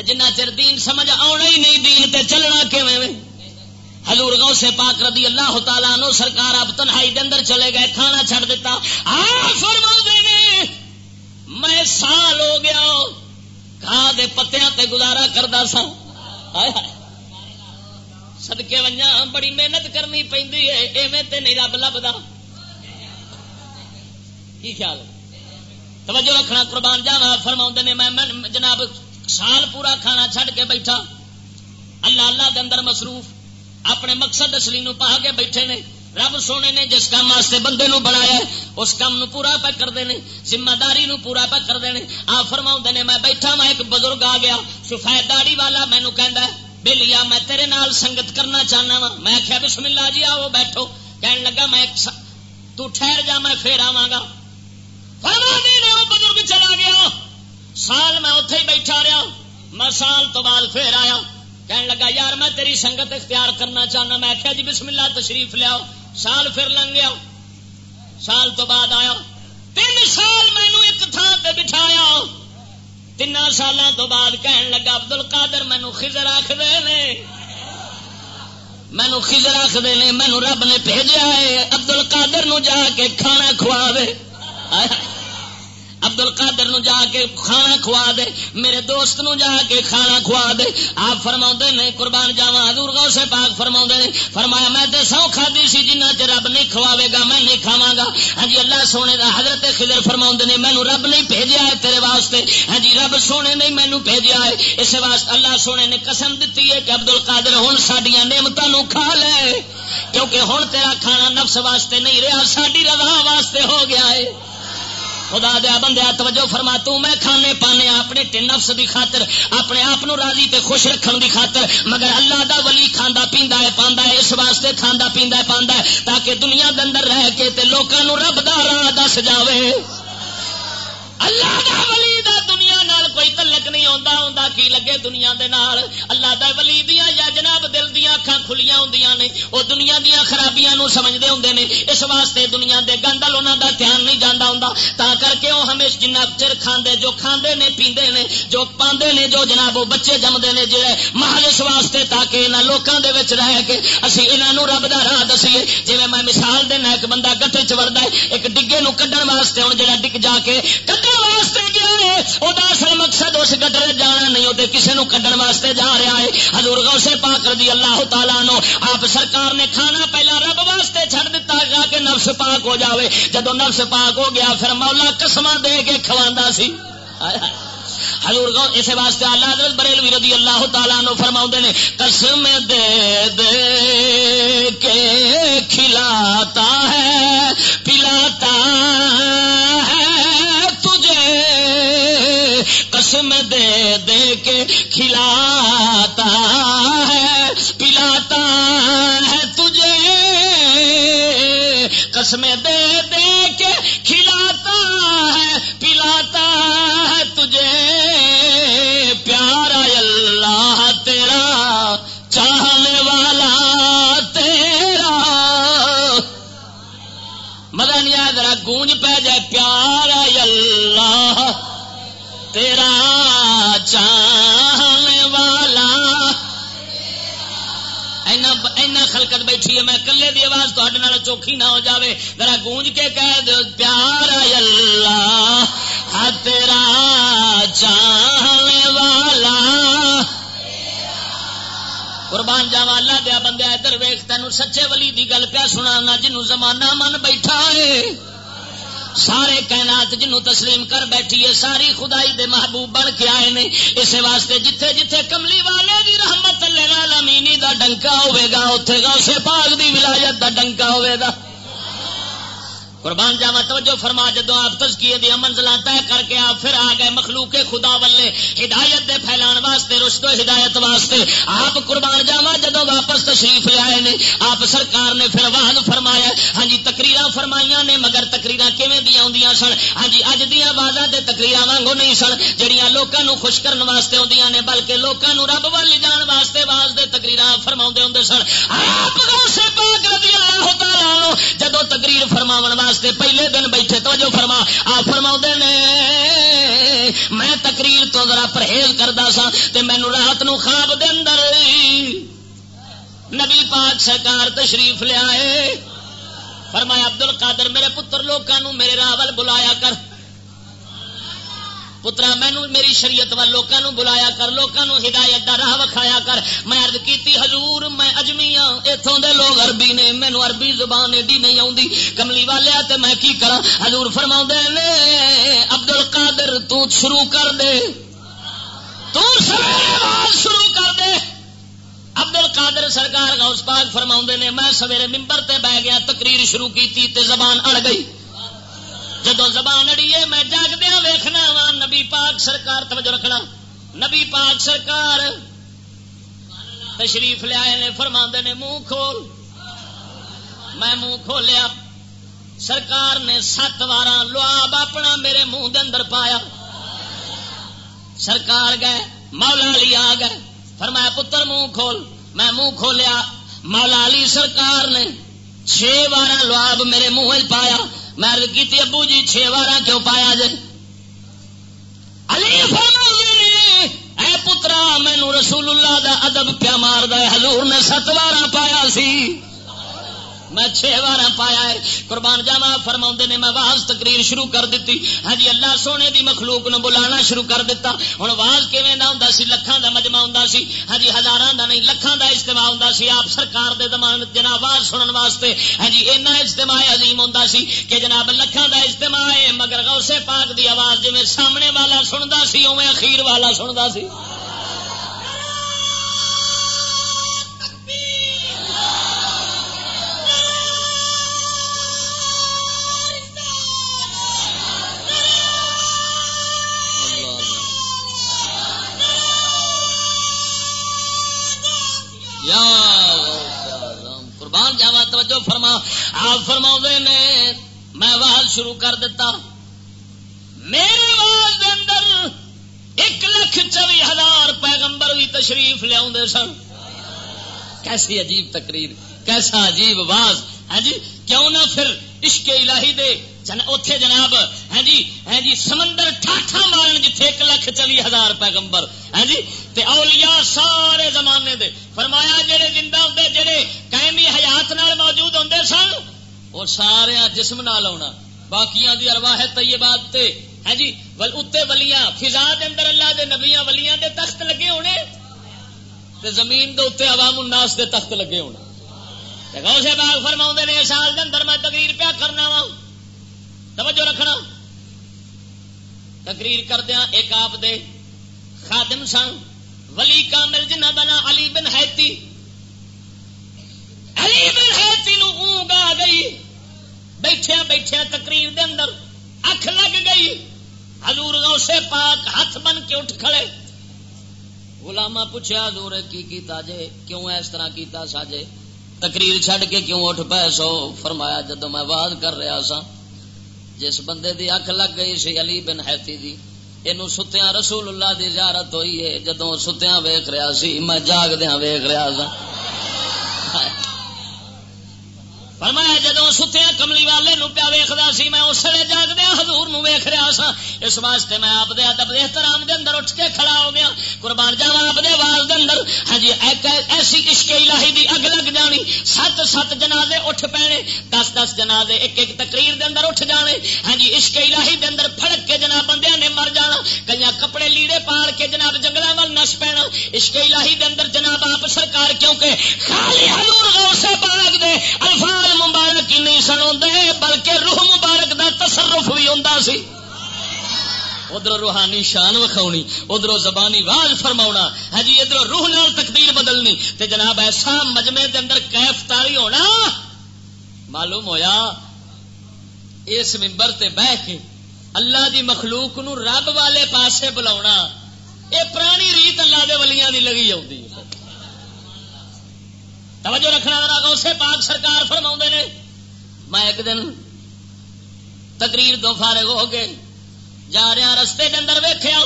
Speaker 1: جنہ چر دین سمجھ آنا ہی نہیں، دین تے چلنا کیویں حضور گاؤں سے پاک رضی اللہ تعالیٰ نو سرکار اب تنہائی دے اندر چلے گئے، کھانا چھڑ دیتا۔ فرما دے میں سال ہو گیا کھا دے پتیاں تے گزارا کرتا سا آئے آئے۔ سدکے ونجا بڑی محنت کرنی پہ ایویں تے نہیں رب لبدا کی خیال توجہ رکھنا قربان جانا فرما نے میں جناب سال پورا کھانا چھڈ کے بیٹھا اللہ اللہ دے اندر مصروف اپنے مقصد اصلی نو پا کے بیٹھے نے رب سونے نے جس کام واسطے بندے نو بنایا ہے اس کام نو پورا پہ کرتے ہیں ذمہ داری نو پورا پہ کرتے ہیں آ فرما نے میں بیٹھا میں ایک بزرگ آ گیا سفید داڑی والا مینو کہ بے لیا میں تیرے نال سنگت کرنا چاہنا وا۔ میں آخیا بسم اللہ جی آو بیٹھو۔ کہن لگا، میں تو ٹھہر جا، میں پھر آوا گا۔ وہ بزرگ چلا گیا۔ سال میں اتے ہی بیٹھا رہا۔ میں سال تو بعد پھر آیا۔ کہن لگا، یار، میں تیری سنگت اختیار کرنا چاہنا۔ میں آخیا جی بسم اللہ تشریف لیاؤ۔ سال پھر لنگ گیا۔ سال تو بعد آیا۔ تین سال مینو ایک تھان پہ بٹھایا۔ تین سال تو بعد کہن لگا ابدل کادر مینو خزر آخر مینو خزر آخر مینو رب نے بھیجا ہے ابدل کادر جا کے کھانا کھوا دے ابدل کادر نو جا کے کھانا کھوا دے، میرے دوست نو جا کے کھانا کھوا دے۔ آپ فرما نے، قربان جاوا حضور گاؤں سے پاک فرما نے، فرمایا میں تے سو کھادی سی جنہ چ رب نہیں کھواوے گا، میں نہیں کھاوا گا۔ ہاں جی اللہ سونے دا حضرت خضر فرما نے مینو رب نہیں بھیجا ہے تیرے واسطے۔ ہاں جی رب سونے نے مینو بھیجا ہے۔ اس واسطے اللہ سونے نے قسم دیتی ہے کہ ابدل کادر ہوں سڈیا نعمتوں کھا لے۔ کیونکہ ہوں تیرا کھانا نفس واسطے نہیں رہا ساری رضا واسطے ہو گیا ہے۔ خدا دیا بندیا، توجہ فرما، تو میں کھانے پانے اپنے نفس دی خاطر، اپنے آپ راضی تے خوش رکھن دی خاطر، مگر اللہ دا ولی کھانا پیندا ہے، پاندا ہے، اس واسطے کھانا پیندا ہے، پاندا ہے، تاکہ دنیا دے اندر رہ کے تے لوکاں نو رب دا راہ دس جاوے۔ اللہ دا ولی دا کوئی تلک نہیں آتا ہوں کی لگے دنیا دے نال؟ اللہ دا ولی دیا یا جناب دل دیا اکھاں کھلیاں ہوں نے وہ دنیا دیا خرابیاں نو سمجھتے ہوں نے۔ اس واسطے دنیا دے گندل انہوں دا دھیان نہیں جانا ہوں تا کر کے وہ ہمیشہ جنہ چر کھاندے، جو کھاندے نے، پیندے نے، جو پاندے نے، جو جناب وہ بچے جمدے نے، جڑے محل اس واسطے تاکہ انہاں لوکاں دے وچ رہ کے اسی انہاں رب دا راہ دسیے۔ جی میں مثال دینا، ایک بندہ گٹر چ وردا ہے، ایک ڈگے نو کڈن واسطے ہن جڑا ڈگ جا کے کڈن واسطے گیا ہے وہ اصل مقصد اس گڈر جانا نہیں ہوتے کسی نو کڈن واسطے جا رہا ہے۔ ہزور غوث پاک رضی اللہ تعالیٰ نو آپ سرکار نے کھانا پہلا رب واسطے چھڑ دیتا گا کہ نفس پاک ہو جاوے۔ جدو نفس پاک ہو گیا، پھر مولا قسم دے کے کھوا سی۔ حضور گو اس واسطے اللہ حضرت بریلوی رضی اللہ تعالیٰ نو فرما نے، قسم دے دے کے کھلاتا ہے، پلاتا ہے۔ قسم دے دے کے کھلاتا ہے، پلاتا ہے تجھے۔ قسم دے دے کے کھلاتا ہے، پلاتا ہے تجھے۔ پیارا اللہ تیرا، چاہنے والا تیرا۔ مدن یا ذرا گونج پہ جائے، پیارا اللہ۔ تیرا چاہنے والا۔ اینا خلقت بیٹھی ہے، میں کلے دی آواز تے چوکھی نہ ہو جاوے۔ ذرا گونج کے کہہ دو پیارا اللہ۔ تیرا چاہنے والا۔ قربان جاوا اللہ دیا بندے ادھر ویخ تین سچے ولی دی گل پیا سنا جنوں زمانہ من بیٹھا ہے۔ سارے کائنات جنو تسلیم کر بیٹھی ہے، ساری خدائی دے محبوب بن کے آئے نے۔ اس واسطے جتھے جتھے کملی والے دی رحمت لمینی دا ڈنکا ہوئے گا اتنے گا اسے پاک دی ولایت دا ڈنکا ہوئے گا۔ قربان جاوا توجہ فرما جدو آپ تزکیے دیا منزل طے کر کے آپ پھر آ گئے مخلوق خدا ولے ہدایت دے پھیلان واسطے رشتو ہدایت واسطے، آپ قربان جاوا جدو واپس تشریف لے آئے نے، آپ سرکار نے پھر واہن فرمایا ہاں جی تقریر فرمائی نے، مگر تقریر کیویں دیا آدی سن؟ ہاں جی اج دیا آوازاں تے تقریر وانگو نہیں سن جہاں لوگوں خوش کرنے واسطے آدی نے، بلکہ لوگوں رب وال جان واسطے واز دے تقریر فرما ہوں سن۔ آپ پاک رضی اللہ تعالی جدو تقریر فرما واسطے پہلے دن بیٹھے توجہ فرما آ فرما نے، میں تقریر تو ذرا پرہیز کرتا سا تے مینو رات نو خواب دے اندر نبی پاک سرکار تشریف لیا فرمایا عبد القادر میرے پتر لوگوں میرے راہ بلایا کر۔ پترا، مینو، میری شریعت وال لوگوں بلایا کر لوگوں ہدایت کا راہ وکھایا کر۔ میں ارد کی حضور، میں اجمی ہاں اتوں دے لوگ عربی نے، مینو عربی زبان ایڈی نہیں آتی کملی والے، تے میں کی کرا حضور فرما نے ابدل کادر شروع کر دے۔ شروع کر دے۔ ابدل کادر سرکار غوث پاک فرما نے، میں سویرے ممبر تے بہ گیا، تقریر شروع کی زبان اڑ گئی۔ جدو زبان اڑی ہے، میں جاگدیا ویخنا وا، نبی پاک سرکار، توجہ رکھنا۔ نبی پاک سرکار تشریف لیا نے فرما نے، منہ کھول۔ میں منہ کھولیا۔ سرکار نے سات وار لواب اپنا میرے منہ اندر پایا۔ سرکار گئے، مولا علی آ گئے۔ فرمایا، پتر، منہ کھول۔ میں منہ کھولیا۔ مولا علی سرکار نے چھ بارہ لواب میرے منہ پایا۔ میں کی ابو جی چھ بار کیوں پایا جی علی اے پترا مینو رسول اللہ دا ادب پیا مار حضور نے ست بار پایا سی۔ میں چھ بار پایا ہے۔ قربان جاوا فرما نے، میں واز تقریر شروع کر دیتی ہاں جی اللہ سونے دی مخلوق نو بلانا شروع کر دیتا ہوں واز کیون نہ ہوں سی؟ لکھان دا مجمع ہوں سی۔ ہاں جی ہزار دا نہیں لکھان دا اجتماع ہوں سی۔ آپ سرکار دے دمان جناب واز سنن واسطے ہاں جی اینا اجتماع عظیم ہوں سی کہ جناب لکھان دا اجتماع ہے، مگر غوث پاک دی آواز جی سامنے والا سنتا سی اوے اخیر والا سنتا سی۔ قربان جاوا توجہ فرما۔ آپ فرما نے، میں آواز شروع کر دیتا۔ میرے آواز دے اندر ایک لکھ چوی ہزار پیغمبر بھی تشریف لیا سن۔ کیسی عجیب تقریر، کیسا عجیب آواز ہاں جی کیوں نہ پھر عشق الہی دے اتے جناب ہاں جی ہاں جی سمندر ٹھاٹھا مارن جتھے ایک لکھ چوی ہزار پیغمبر ہاں جی تے اولیاء سارے زمانے دے فرمایا جڑے زندہ ہوندے جڑے قائمی حیات نال موجود ہوندے سن وہ سارے جسم نال آنا باقیاں دی ارواح طیبات تے ہاں جی ول اتے ولیاں فضا دے اندر اللہ دے نبیاں ولیاں دے تخت لگے ہونے تے زمین دے اوتے عوام الناس دے تخت لگے ہونے غوث باغ فرما نے سال دے اندر میں تقریر پیا کرنا وا توجہ رکھنا۔ تقریر کردیا ایک آپ دے خادم سن، ولی کامل جنہ بنا علی بن حیتی۔ علی بن حیتی نو اونگ آ گئی۔ بیٹھیا بیٹھیا تقریر دے اندر اکھ لگ گئی۔ حضور غوث پاک ہاتھ بن کے اٹھ کھڑے۔ غلامہ پوچھا حضور کی کیتا جے؟ کیوں اس طرح کیتا ساجے؟ تقریر چھڈ کے کیوں اٹھ پے سو؟ فرمایا جدو میں واد کر رہا سا جس بندے دی اک لگ گئی سی علی بن حیتی دی، اینو ستیاں رسول اللہ دی زیارت ہوئی ہے جدو ستیاں ویکھ رہا سی، میں جاگ دیاں ویکھ رہا سا فرمایا جدو ستیا کملی والے نو پیا ویختا سی، میں اس لیے جاگدیا ہاں, حضور نو ویخ رہا سا اس واسطے میں آپ دے ادب احترام دے اندر اٹھ کے کھڑا ہو گیا۔ قربان جاوا آپ دے وال دے اندر۔ ہاں جی ایسی کشک الہی دی اگ لگ جانی۔ سات سات جنازے اٹھ پینے۔ دس دس جنازے، ایک ایک تقریر دے اندر اٹھ جانے۔ ہاں جی عشق الہی دے اندر پھڑک کے جناب بندیاں نے مر جانا۔ کئی کپڑے لیڑے پال کے جناب جنگل وال نس پینا۔ عشق الہی دے اندر جناب آپ سرکار، کیونکہ خالی حضور غوث پاک دے الفاظ مبارک مبارک ہی نہیں سن بلکہ روح مبارک دا تصرف بھی ہوں سی۔ ادھر روحانی شان وکھاونی، ادھر زبانی واز فرما ہاں جی ادھر روح نال تقدیر بدلنی۔ تے جناب ایسا مجمے دے اندر کیف تاری ہونا معلوم ہویا۔ اس ممبر تے بہ کے اللہ دی مخلوق نو رب والے پاسے بلا یہ پرانی ریت اللہ دے ولیاں دی لگی آتی توجہ رکھنا ذرا اسے پاک سرکار فرما نے۔ میں ایک دن تقریر دو فارغ ہو گئے جا رہا رستے کے اندر ویخیا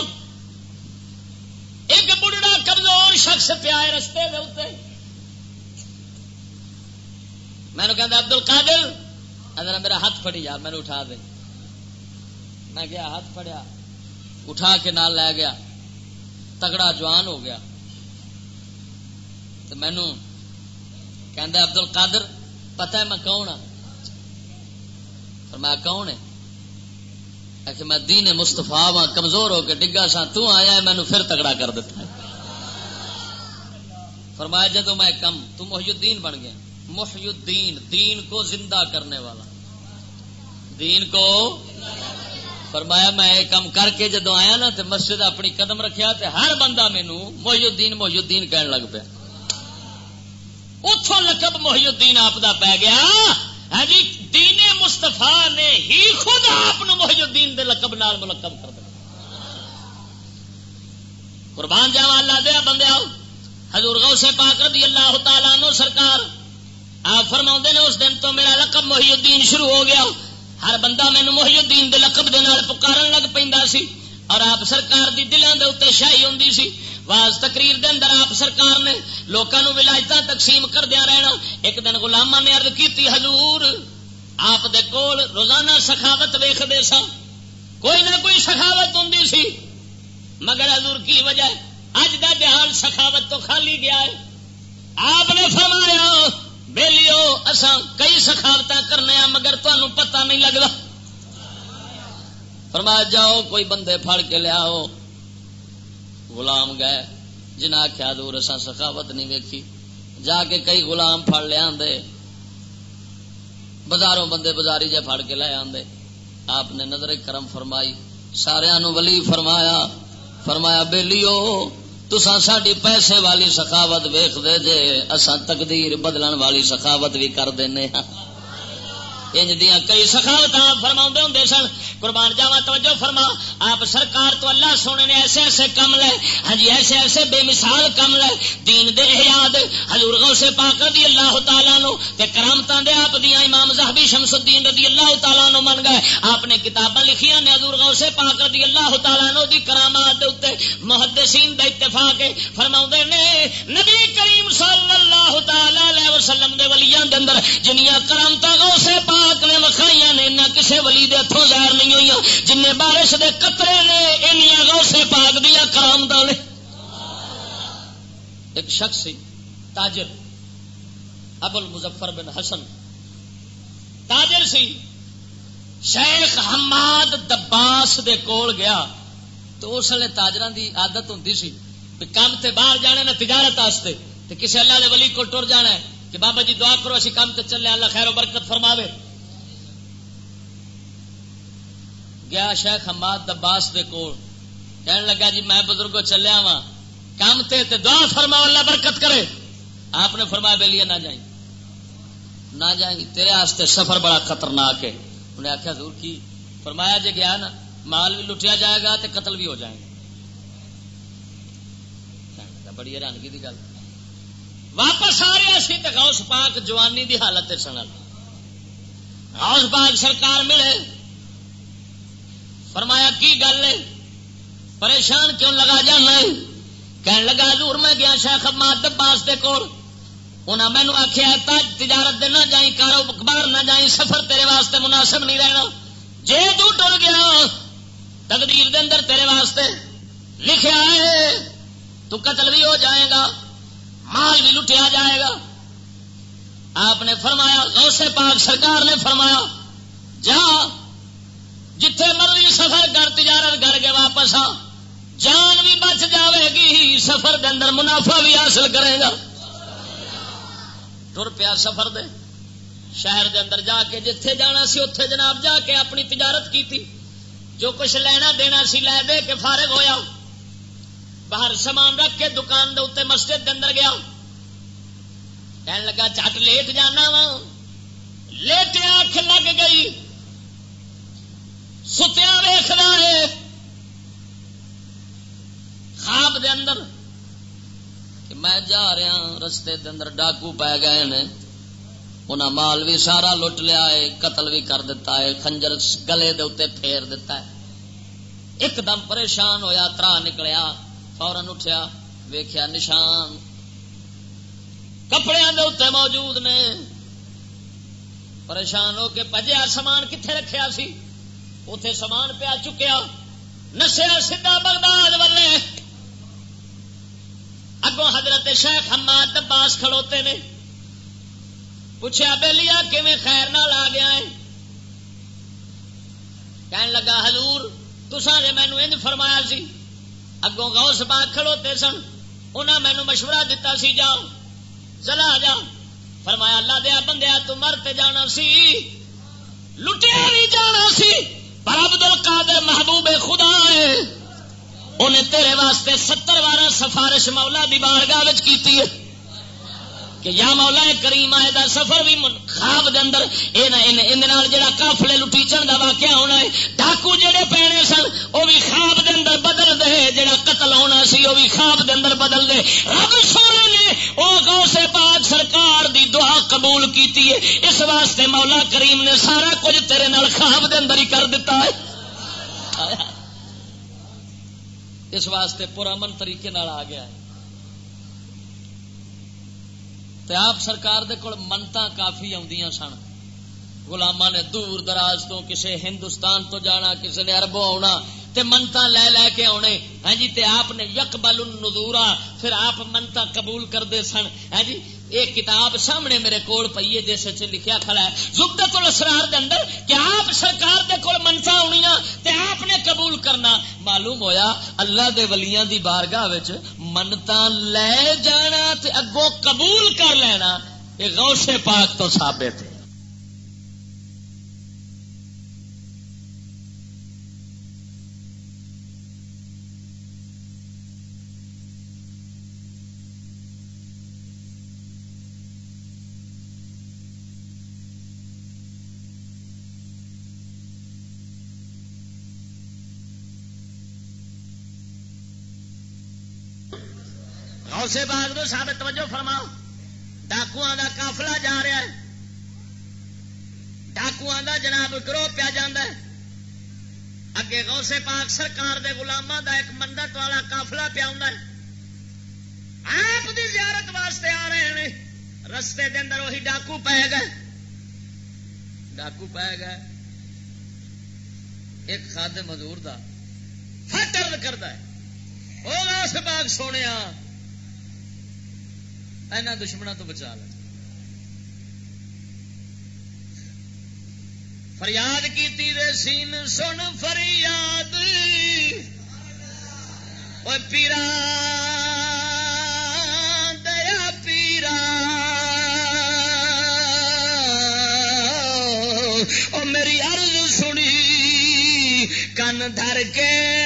Speaker 1: ایک بڑھڑا کمزور شخص پیا رستے کے اتنے میں نے کہا ابدل کادل اگر میرا ہاتھ پڑی یار میں اٹھا دے۔ میں گیا ہاتھ پڑیا اٹھا کے نال لے گیا۔ تگڑا جوان ہو گیا۔ تو مینو کہ ابدل کادر پتا ہے میں کون ہوں میں کون ہے؟ کہ میں دین مستفا وا کمزور ہو کے ڈگا سا تو آیا مینو پھر تگڑا کر دیتا ہے۔ فرمایا جدو میں کم، تو محی الدین بن گیا۔ محی الدین، دین کو زندہ کرنے والا۔ دین کو فرمایا میں ایک کم کر کے جدو آیا نا تو مسجد اپنی قدم رکھیا تے ہر بندہ مینو محی الدین محی الدین کہنے لگ پیا۔ اتوں لقب محی الدین آپ دا پی گیا۔ ہاں جی دین مستفا نے ہی خود آپ محی الدین دے لقب نال ملقب کر دیا۔ قربان جاوا اللہ دیا بندے آؤ حضور غوث پاک رضی اللہ تعالیٰ نو سرکار، آپ فرما نے اس دن تو میرا لقب محی الدین شروع ہو گیا۔ ہر بندہ مینو محی الدین دے لقب دے نال پکارن لگ پہ سی اور آپ سرکار دی دلان دے اتنے شاہی ہوں سی۔ واز تقریر دے اندر آپ سرکار نے لوگوں ولایت تقسیم کردیا رہنا۔ ایک دن گلاما نے ارد کی حضور، آپ دے کول روزانہ سخاوت ویختے سا کوئی نہ کوئی سخاوت ہوں سی۔ مگر حضور کی وجہ اج کا دہان سخاوت تو خالی گیا ہے۔ آپ نے فرمایا بےلیو اسان کئی سخاوت کرنے مگر تمہیں پتہ نہیں لگتا فرمایا، جاؤ، کوئی بندے پھڑ کے لیاؤ غلام گئے۔ جنہیں آخیا دور اصا سخاوت نہیں ویکھی۔ جا کے کئی غلام پھڑ لیا بازاروں بندے بازاری جے پھڑ کے لے آدھے آپ نے نظر کرم فرمائی۔ سارا ولی فرمایا۔ فرمایا بےلیو تسا ساری پیسے والی سخاوت ویخ دے جے۔ اصا تقدیر بدلن والی سخاوت بھی کر دینے ہاں۔ انج دیا کئی سخاوت فرما ہوں سن۔ قربان جاوا توجہ فرما۔ آپ سرکار تو اللہ سونے نے ایسے ایسے کم لے ہاں جی ایسے ایسے بے مثال کم لے۔ دین دے یاد حضور غوث پاک رضی اللہ تعالیٰ نو تے کرامتاں دے آپ دیا امام زہبی شمس الدین رضی اللہ تعالیٰ نو من گئے۔ آپ نے کتاباں لکھیاں نے حضور غوث پاک رضی اللہ تعالیٰ نو دی کرامات دے اوتے محدثین دا اتفاق فرماؤں دے نے، نبی کریم صلی اللہ تعالی علیہ وسلم دے ولیاں دے اندر جنیاں کرامتاں غوث پاک پاک نے وکھائی نے نہ کسی ولی دے ہاتھوں ظاہر نہیں ہوئی جن بارش دے قطرے نے انیا گوسے پاک دیا کرام دے ایک شخص سی، تاجر ابل مظفر بن حسن۔ تاجر سی، شیخ حماد دباس دے کول گیا۔ تو اس ویلے تاجر دی عادت ہوں سی کام تے باہر جانے نا تجارت واسطے کسی اللہ دے ولی کو ٹر جانا ہے کہ بابا جی دعا کرو، اسی کام تے چلے، اللہ خیر و برکت فرماوے۔ گیا شیخ حماد دباس دے کول۔ کہنے لگا جی میں بزرگوں چلیا وا کام تے تے دعا فرما اللہ برکت کرے۔ آپ نے فرمایا بے لیے نہ جائیں۔ نہ جائیں، تیرے آستے سفر بڑا خطرناک ہے۔ انہیں آخیا دور کی؟ فرمایا جی گیا نا، مال بھی لٹیا جائے گا تے قتل بھی ہو جائے گا بڑی حیرانگی کی گل۔ واپس آ رہا سی تو غوث پاک جوانی دی حالت سنل غوث پاک سرکار ملے۔ فرمایا، کی گل ہے؟ پریشان کیوں لگا جانا ہے؟ کہنے لگا دور میں گیا شاہ خبات دباس دے کول۔ انہیں مینو آخیا تاج تجارت دے نہ جائیں کاروبار نہ جائیں، سفر تیرے واسطے مناسب نہیں رہنا۔ جے تو ٹر گیا، تقدیر دے اندر تیرے واسطے لکھا ہے، تو قتل بھی ہو جائے گا، مال بھی لٹیا جائے گا۔ آپ نے فرمایا، غوث پاک سرکار نے فرمایا، جا جتھے مرضی سفر کر، تجارت کر کے واپس آ۔ جان بھی بچ جاوے گی، سفر دے اندر منافع بھی حاصل کرے گا۔ تر پیا سفر دے۔ شہر دے اندر جا کے جتھے جانا سی اتے جناب جا کے اپنی تجارت کیتی۔ جو کچھ لینا دینا سی، لے دے کے فارغ ہویا۔ باہر سامان رکھ کے دکان دے اتنے مسجد کے اندر گیا۔ کہنے لگا، چٹ لیٹ جانا وا۔ لیٹیا اکھ لگ گئی ستیا ویخنا ہے خواب دے اندر کہ میں جا رہا رستے دے اندر ڈاکو پی گئے نے۔ انہیں مال بھی سارا لٹ لیا ہے، قتل بھی کر دیتا ہے، خنجر گلے دے اتنے پھیر دیتا ہے۔ ایک دم پریشان ہویا، ترا نکلیا فورن اٹھیا ویخیا نشان۔ کپڑے اتنے موجود نے۔ پریشان ہو کے پجیا سامان کتنے رکھیا سی؟ اتے سامان پیا چکیا۔ نسیا سیدا بغداد والے اگوں حضرت شیخ حماد دباس کھڑوتے نے پوچھا بے لیا خیر نال آ گیا ہے؟ کہنے لگا، حضور تسا نے مینو انج فرمایا سی، اگوں غوث باغ کھڑوتے سن انہیں مینو مشورہ دتا سی، جاؤ چلا جا فرمایا، اللہ دیا بندیا، تو مرتے جانا سی لٹیا بھی جانا سی، پر عبد القادر محبوب خدا ہے۔ انہیں تیرے واسطے ستر بارہ سفارش مولا دی بارگاہ کی کہ یا مولا کریم آئے دا سفر بھی خواب دے اندر جڑا کافلے لٹی چڑھ دا واقعہ ہونا ہے، ڈاکو جڑے پینے سن وہ بھی خواب دے اندر بدل دے، جڑا قتل ہونا سی وہ بھی خواب دے اندر بدل دے۔ رب سونے نے وہ گو پاک سرکار دی دعا قبول کیتی ہے۔ اس واسطے مولا کریم نے سارا کچھ تیرے نال خواب دے اندر ہی کر دیتا ہے۔ اس واسطے پورا من طریقے آ گیا ہے۔ آپ سرکار دے کول منتا کافی آدی سن۔ گلاما نے دور دراز تو کسے ہندوستان تو جانا، کسے نے اربوں آنا تے منتا لے لے کے آنے ہاں جی تے آپ نے یک بل پھر آپ منتا قبول کرتے سن۔ ہاں جی ایک کتاب سامنے میرے کول پئی ہے جس لکھیا کھڑا ہے۔ زبدت الاسرار دے اندر کہ آپ سرکار دے کول منفا ہونی تے آپ نے قبول کرنا۔ معلوم ہویا اللہ دے ولیاں دی بارگاہ وچ منتا لے جانا تے اگوں قبول کر لینا، یہ غوث پاک تو ثابت ہے۔ اسے باغ دو ثابت توجہ فرماؤ۔ ڈاکو کا کافلا جا رہا ہے۔ ڈاکو کا جناب گروہ پیا جا اگے غوثے پاک سرکار دے گلاموں دا ایک منڈت والا کافلا پیا آپ دی زیارت واسطے آ رہے ہیں۔ رستے دے اندر وہی ڈاکو پی گئے ڈاکو پی گئے ایک خاد مزور کا فٹر کرتا ہے۔ وہ غوث پاک سونے اینا دشمنوں تو بچا لے۔ فریاد کی تیرے سین، سن فریاد۔ پیرا دیا پیرا او میری عرض سنی، کن دھر کے۔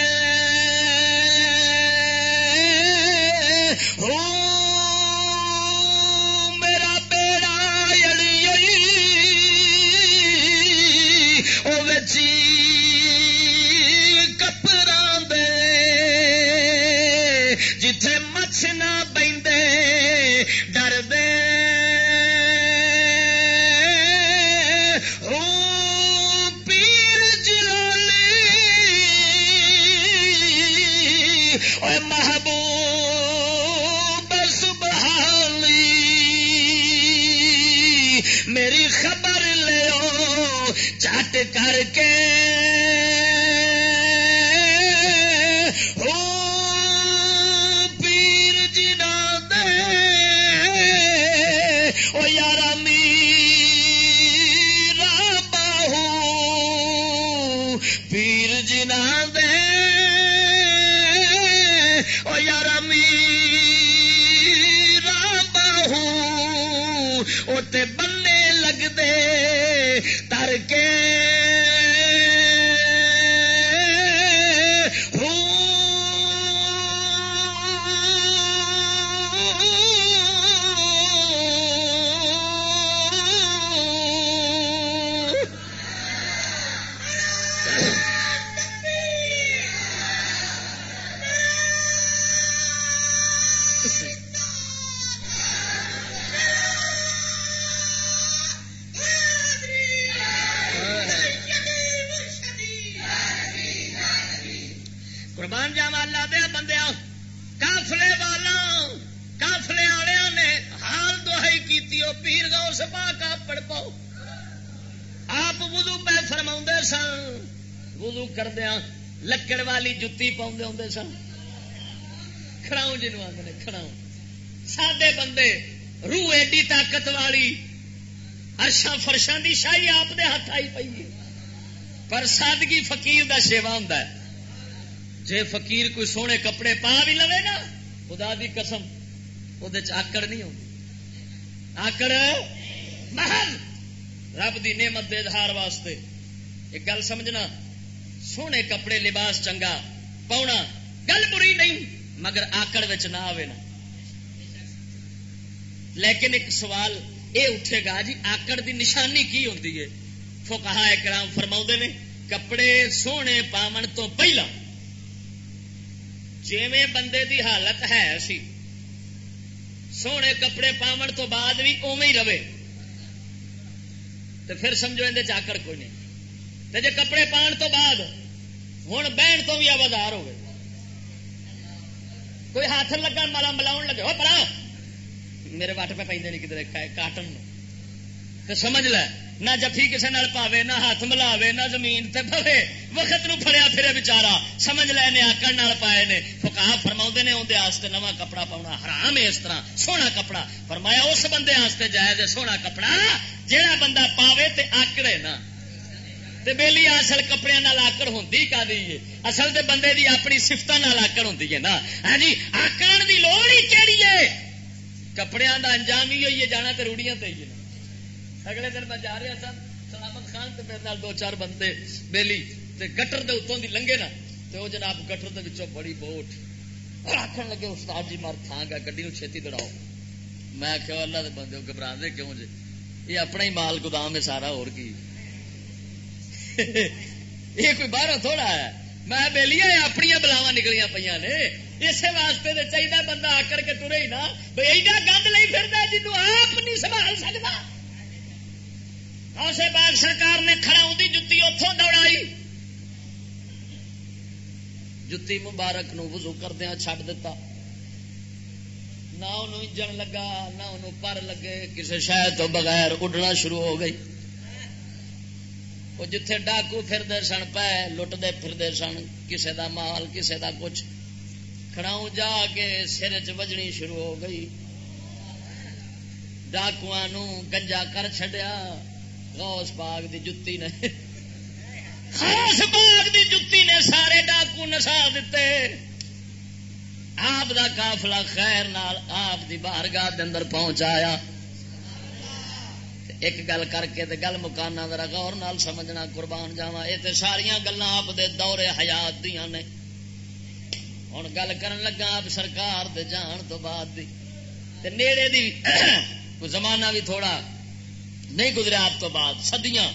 Speaker 1: کر کے پہ سن۔ وضو کردیا لکڑ والی جتی پاؤں ہوں سن۔ کھڑاؤ جنوب آدھے کھڑاؤ سادے بندے، روح ایڈی طاقت والی۔ ارشا فرشاں دی شاہی آپ دے ہاتھ آئی پی پر سادگی فقیر دا شیوا ہوں جے فقیر کوئی سونے کپڑے پا بھی لوے گا خدا دی قسم وہ آکڑ نہیں ہوگی آکڑ؟ محل۔ رب دی نعمت دے اظہار واسطے۔ ایک گل سمجھنا، سونے کپڑے لباس چنگا پاؤنا گل بری نہیں، مگر آکڑ نہ آئے نا۔ لیکن ایک سوال اے اٹھے گا جی آکڑ دی نشانی کی ہوتی ہے؟ فکہ کرام فرما نے، کپڑے سونے پاون تو پہلا۔ جیویں بندے دی حالت ہے سی سونے کپڑے پاون تو بعد بھی اوے ہی رہے۔ تو پھر سمجھو اندر چاکڑ کوئی نہیں۔ جی کپڑے پان تو بعد ہوں بہن تو بھی آبادار ہوگی کوئی ہاتھ لگا مالا ملاؤ لگے ہو پڑا میرے وٹ پہ پہ نہیں کدھر کاٹن تو سمجھ لے، نہ جفی کسی پاوے، نہ ہاتھ ملاوے، نہ زمین تے پوے وقت نو پھڑیا پھرے بچارا۔ سمجھ لے نے آکڑ پائے نے۔ فکا فرما نے اندر آستے نواں کپڑا پاؤنا حرام ہے اس طرح۔ سونا کپڑا۔ فرمایا، اس بندے آستے جائز سونا کپڑا جہاں بندہ پاوے تے آکڑے نا۔ تے بیلی اصل کپڑے آکڑ ہوں کا دی اصل تے بندے دی اپنی سفت آکڑ ہوں نا۔ ہاں جی آکڑ دی لوڑ ہی کہڑی ہے؟ کپڑے دا انجام ہی ہوئی ہے، جانا تو روڑیاں تے ہی اگلے دن میں جا رہا تھا سلامت خان تے میرے دو چار بندے، بیلی تے گٹر دے اتوں دی لنگے نا، تے وہ جناب گٹر دے وچوں بڑی بوٹ۔ اور آخر لگے، استاد جی مار تھان گا، گڈی نو چھتی دوڑاؤ میں آخیا اللہ دے بندے گھبرا دے کیوں جی یہ اپنا ہی مال گودام ہے، سارا اور کی۔ یہ کوئی باہر تھوڑا ہے۔ میں بہلی اپنی بلاوا نکلیاں پہ نے۔ اسی واسطے تو چاہیے بندہ آ کر کے ترے ہی نا۔ بھائی ایڈا گند نہیں پھرتا جنوب آپ نہیں سنبھال سکتا اسے باغ سرکار نے کھڑا ہوں جتی اتوں دوڑائی۔ جتی مبارک نو وضو کردیا چڈ دتا۔ نہ انجن لگا، نہ انہوں پر لگے کسی شہر تو بغیر اڈنا شروع ہو گئی۔ وہ جتھے ڈاکو پھرتے سن پہ لٹتے پھرتے سن، کسے دا مال، کسے دا کچھ۔ کھڑاؤں جا کے سر چجنی شروع ہو گئی۔ ڈاکو گنجا کر چڈیا غوث باغ دی جتی نے، غوث باغ دی جتی نے سارے ڈاکو نسا دیتے۔ آپ دا کافلا خیر نال آپ دی بارگاہ اندر پہنچایا ایک گل کر کے تے گل مکانا ذرا غور نال سمجھنا، قربان جاوا یہ تے ساریا گلا آپ دے دورے حیات دیا نے۔ ہوں گل کرن لگا آپ سرکار دے جان تو بعد دی۔ تے نیڑے دی کوئی زمانہ بھی تھوڑا نہیں گزرا آپ تو بعد سدیاں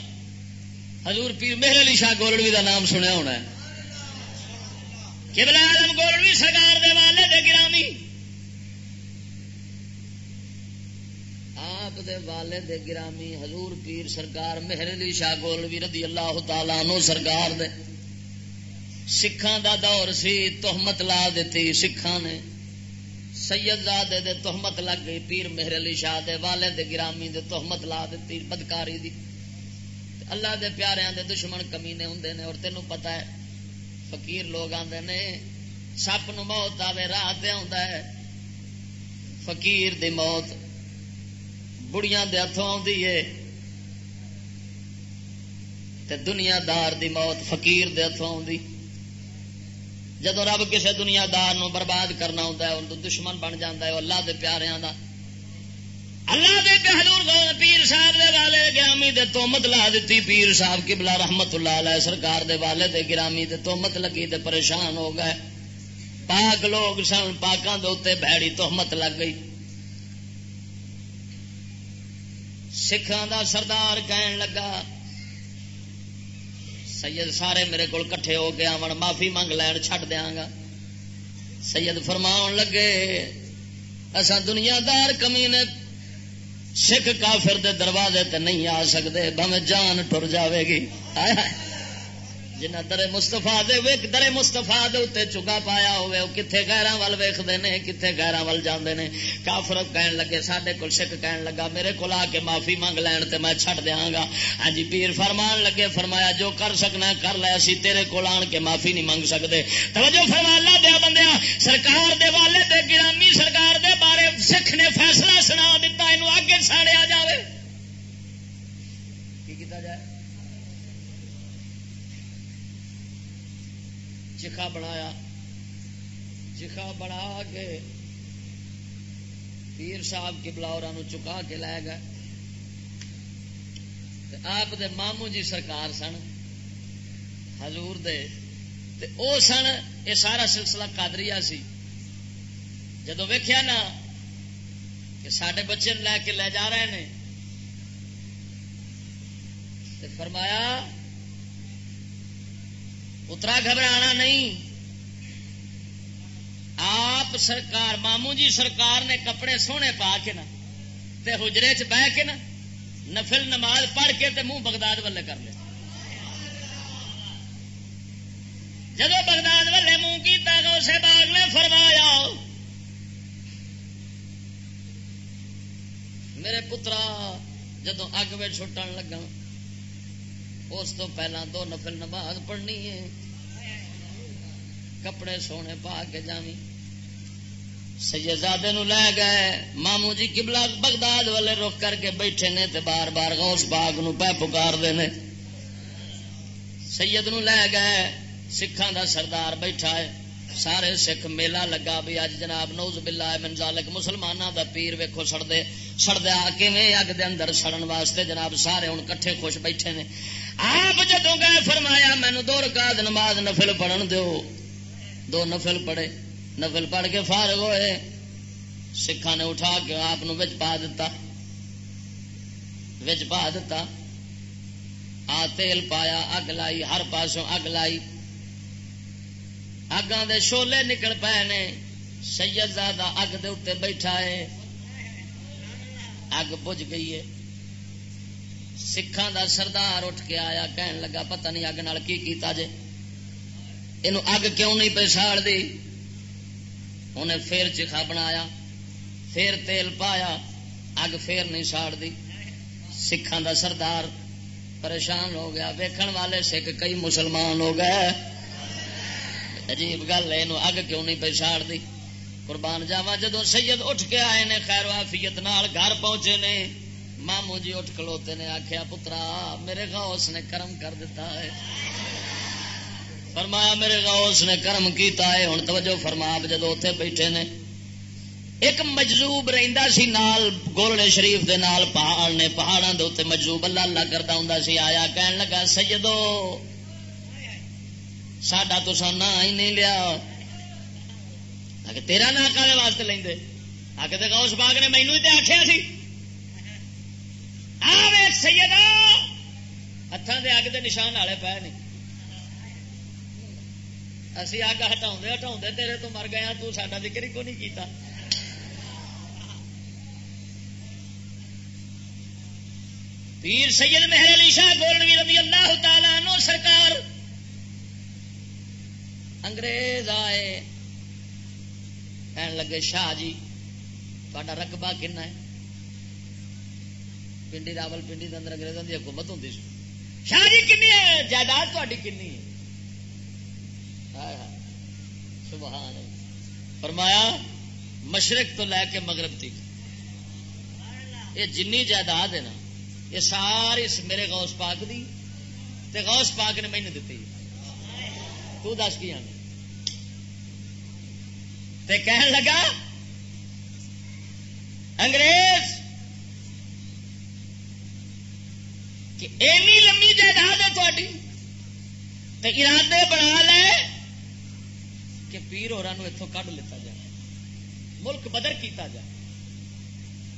Speaker 1: حضور پیر مہر علی شاہ گولڑوی دا نام سنیا ہونا ہے۔ کبلا عالم گولڑوی سرکار دے والے دے گرامی۔ آپ دے والے گرامی حضور پیر سرکار مہر علی شاہ گولوی رضی اللہ تعالی نو سرکار دے۔ سکھاں دا دور سی، تہمت لا دیتی سکھاں نے۔ سید زادے دے تہمت لگ گئی، پیر مہر علی شاہ دے والے دے گرامی دے تہمت لا دیتی، بدکاری دی۔ اللہ دے پیاریاں دے دشمن کمینے ہوندے نے، اور تینوں پتہ ہے، فقیر لوگ آندے نے، سپ نو موت آوے رات دے ہوندا ہے۔ فقیر دی موت بڑیاں دے ہاتھوں آدھی ہے تے دنیا دار دی موت فقیر دے ہاتھوں آدھی جدو رب کسے دنیا دار نو برباد کرنا ہوتا ہے ان دشمن بن جاتا ہے اللہ دے پیاریاں دا۔ اللہ دے حضور پیر صاحب دے والے، گرامی دے تومت لا دیتی پیر صاحب کی بلا رحمت اللہ علیہ، سرکار دے والے دے گرامی دے تومت لگی تے پریشان ہو گئے۔ پاک لوگ سن، پاکاں دے اتنے بھڑی تومت لگ گئی۔ سکھان دا سردار کہن لگا، سید سارے میرے کو کٹھے ہو گیا من معافی منگ لین چھٹ دیا گا۔ سید فرما لگے اصا دنیا دار کمی نے سکھ کافر دے دروازے تے نہیں آ سکتے بھویں جان ٹر جاوے گی۔ جنہ درے مستفا درے مستفا چگا پایا ہوئے وہ کتنے گہرا ول ویختے ہیں کتنے گہرا ول جانے نے۔ کافر کہن لگے سڈے کو سکھ کہن لگا، میرے کو آ کے معافی منگ لین تے میں چھڈ دیا گا ہاں جی پیر فرمان لگے، فرمایا، جو کر سکنا کر لیا سی تیرے کو آن کے معافی نہیں منگ سکتے توجہ فرمان لا دیا بندیا سرکار دے والے دے، گرامی سرکار دے بارے سکھ نے فیصلہ سنا دیتا یہ آگے ساڑیا جائے کی کیتا جائے؟ چکھا بنایا۔ چکھا بنا کے پیر صاحب کی بلاورا چکا کے لے گئے۔ آپ دے مامو جی سرکار سن، حضور دے، تے او سن یہ سارا سلسلہ قادریہ سی۔ جدو ویکیا نا کہ سڈے بچے لے کے لے جا رہے ہیں فرمایا اترا گھبرانا نہیں۔ آپ سرکار مامو جی سرکار نے کپڑے سونے پا کے نا، تے حجرے چ بہ کے نا، نفل نماز پڑھ کے تے منہ بغداد والے کر لیا جب بغداد والے منہ کیتا گا، اسے باغ نے فرمایا، میرے پترا جدو اگ میں چھٹن لگا اس تو پہلا دو نفل نماز پڑھنی ہے۔ کپڑے سونے پا کے جامی سیزادے نو لے گئے۔ مامو جی کبلا بغداد والے رخ کر کے بیٹھے نے تے بار بار غوث باغ نو پہ پکار دے نے۔ سید نو لے گئے۔ سکھان دا سردار بیٹھا ہے۔ سارے سکھ میلہ لگا بھی۔ اج جناب نوز بلا من ذالک مسلمانوں دا پیر ویکھو سڑدے۔ سڑدے آ کے اگ دے اندر سڑن واسطے جناب سارے ہوں کٹھے خوش بیٹھے نے۔ آپ جدو گئے، فرمایا مینو دو رکعت نماز نفل پڑھن دیو. دو نفل پڑھے۔ نفل پڑھ کے فارغ ہوئے۔ سکھا نے اٹھا کے آپ پا دیتا وچ پا دیتا آ تیل پایا، اگ لائی، ہر پاسوں اگ لائی۔ اگاں دے شولے نکل پے نے۔ سید زادہ اگ دے اتنے بیٹھا ہے۔ اگ بج گئی ہے۔ سکھان دا سردار اٹھ کے آیا، کہن لگا، پتہ نہیں اگ نال کی کیتا جے۔ اینو اگ کیوں نہیں پہ ساڑ دی؟ انہیں پھر چکھا بنایا پھر تیل پایا، اگ پھر نہیں ساڑ دی۔ سکھان دا سردار پریشان ہو گیا، ویکھن والے سکھ کئی مسلمان ہو گئے۔ عجیب گل ہے، اینو اگ کیوں نہیں پہ ساڑ دی؟ قربان جاوا جدو سید اٹھ کے آئے نے، خیر وافیت نال گھر پہنچے نے۔ مامو جی اٹھ کلوتے نے آخیا پترا، میرے غوث نے کرم کر دیتا ہے۔ فرمایا، میرے غوث نے کرم کیتا ہے۔ ہوں توجہ فرما جدو اتنے بیٹھے نے، ایک مجلوب رہندا سی نال گولڑے شریف دے نال، پہاڑ نے، پہاڑاں دے اوتے مجلوب اللہ اللہ کرتا ہوندا سی۔ آیا، کہن لگا سجدو ساڈا تو سانا ہی نہیں لیا۔ اگے تیرا نا کالے واسطے لیندے۔ آ کے غوث باغ نے مینوں تے آکھیا سی۔ ہاتھوں کے اگ کے نشان والے پے نہیں اسی اگ ہٹا ہٹا تیرے تو مر گیا، تو سا ذکر ہی کو نہیں کیتا؟ پیر سید مہر علی شاہ گولڈوی رضی اللہ تعالی نو سرکار۔ انگریز آئے، کہن لگے، شاہ جی تا رقبہ کنا ہے؟ پنڈی راول پنڈی کے اندر انگریزوں کی حکومت ہوں شاہ جی کنی ہے جائیداد تاری کنی ہے سبحان فرمایا مشرق تو لے کے مغرب تک یہ جنی جائیداد ہے نا یہ ساری میرے غوث پاک دی تے غوث پاک نے مینو دیتی تو دس کی آنے تے کہن لگا انگریز کہ اینی لمبی جائیداد ہے تھوڑی تو ارادے بنا لے کہ پیر اور اتوں کھ لیتا جائے، ملک بدر کیتا جائے۔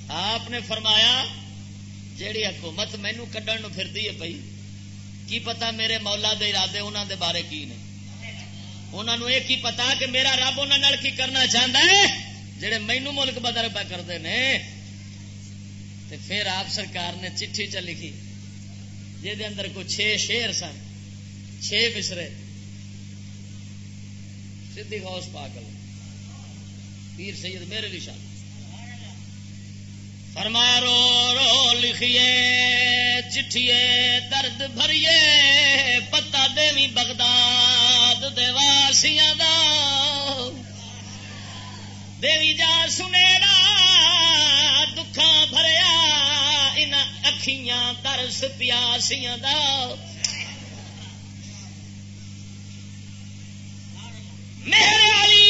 Speaker 1: آپ نے فرمایا، جیڑی حکومت مینو کھڈن پھر ہے پی کی پتا میرے مولا دے ارادے انہوں دے بارے کی نے؟ انہوں یہ کی پتا کہ میرا رب انہوں کی کرنا چاہتا ہے جہے مینو ملک بدر پہ کرتے ہیں پھر آپ سرکار نے چٹھی چ لکھی جہد اندر کوئی چھ شیر سن، چھ مصرے۔ سدھی غوث پاگل پیر سید میرے نشان فرمایا، رو رو، لکھیے، چٹھیے، درد بھریے پتا دیوی بغداد دیواسیاں دا۔ دیوی جا سنےڑا دکھا بھریا۔ ان اکھیاں ترس پیاسیاں دا میرے علی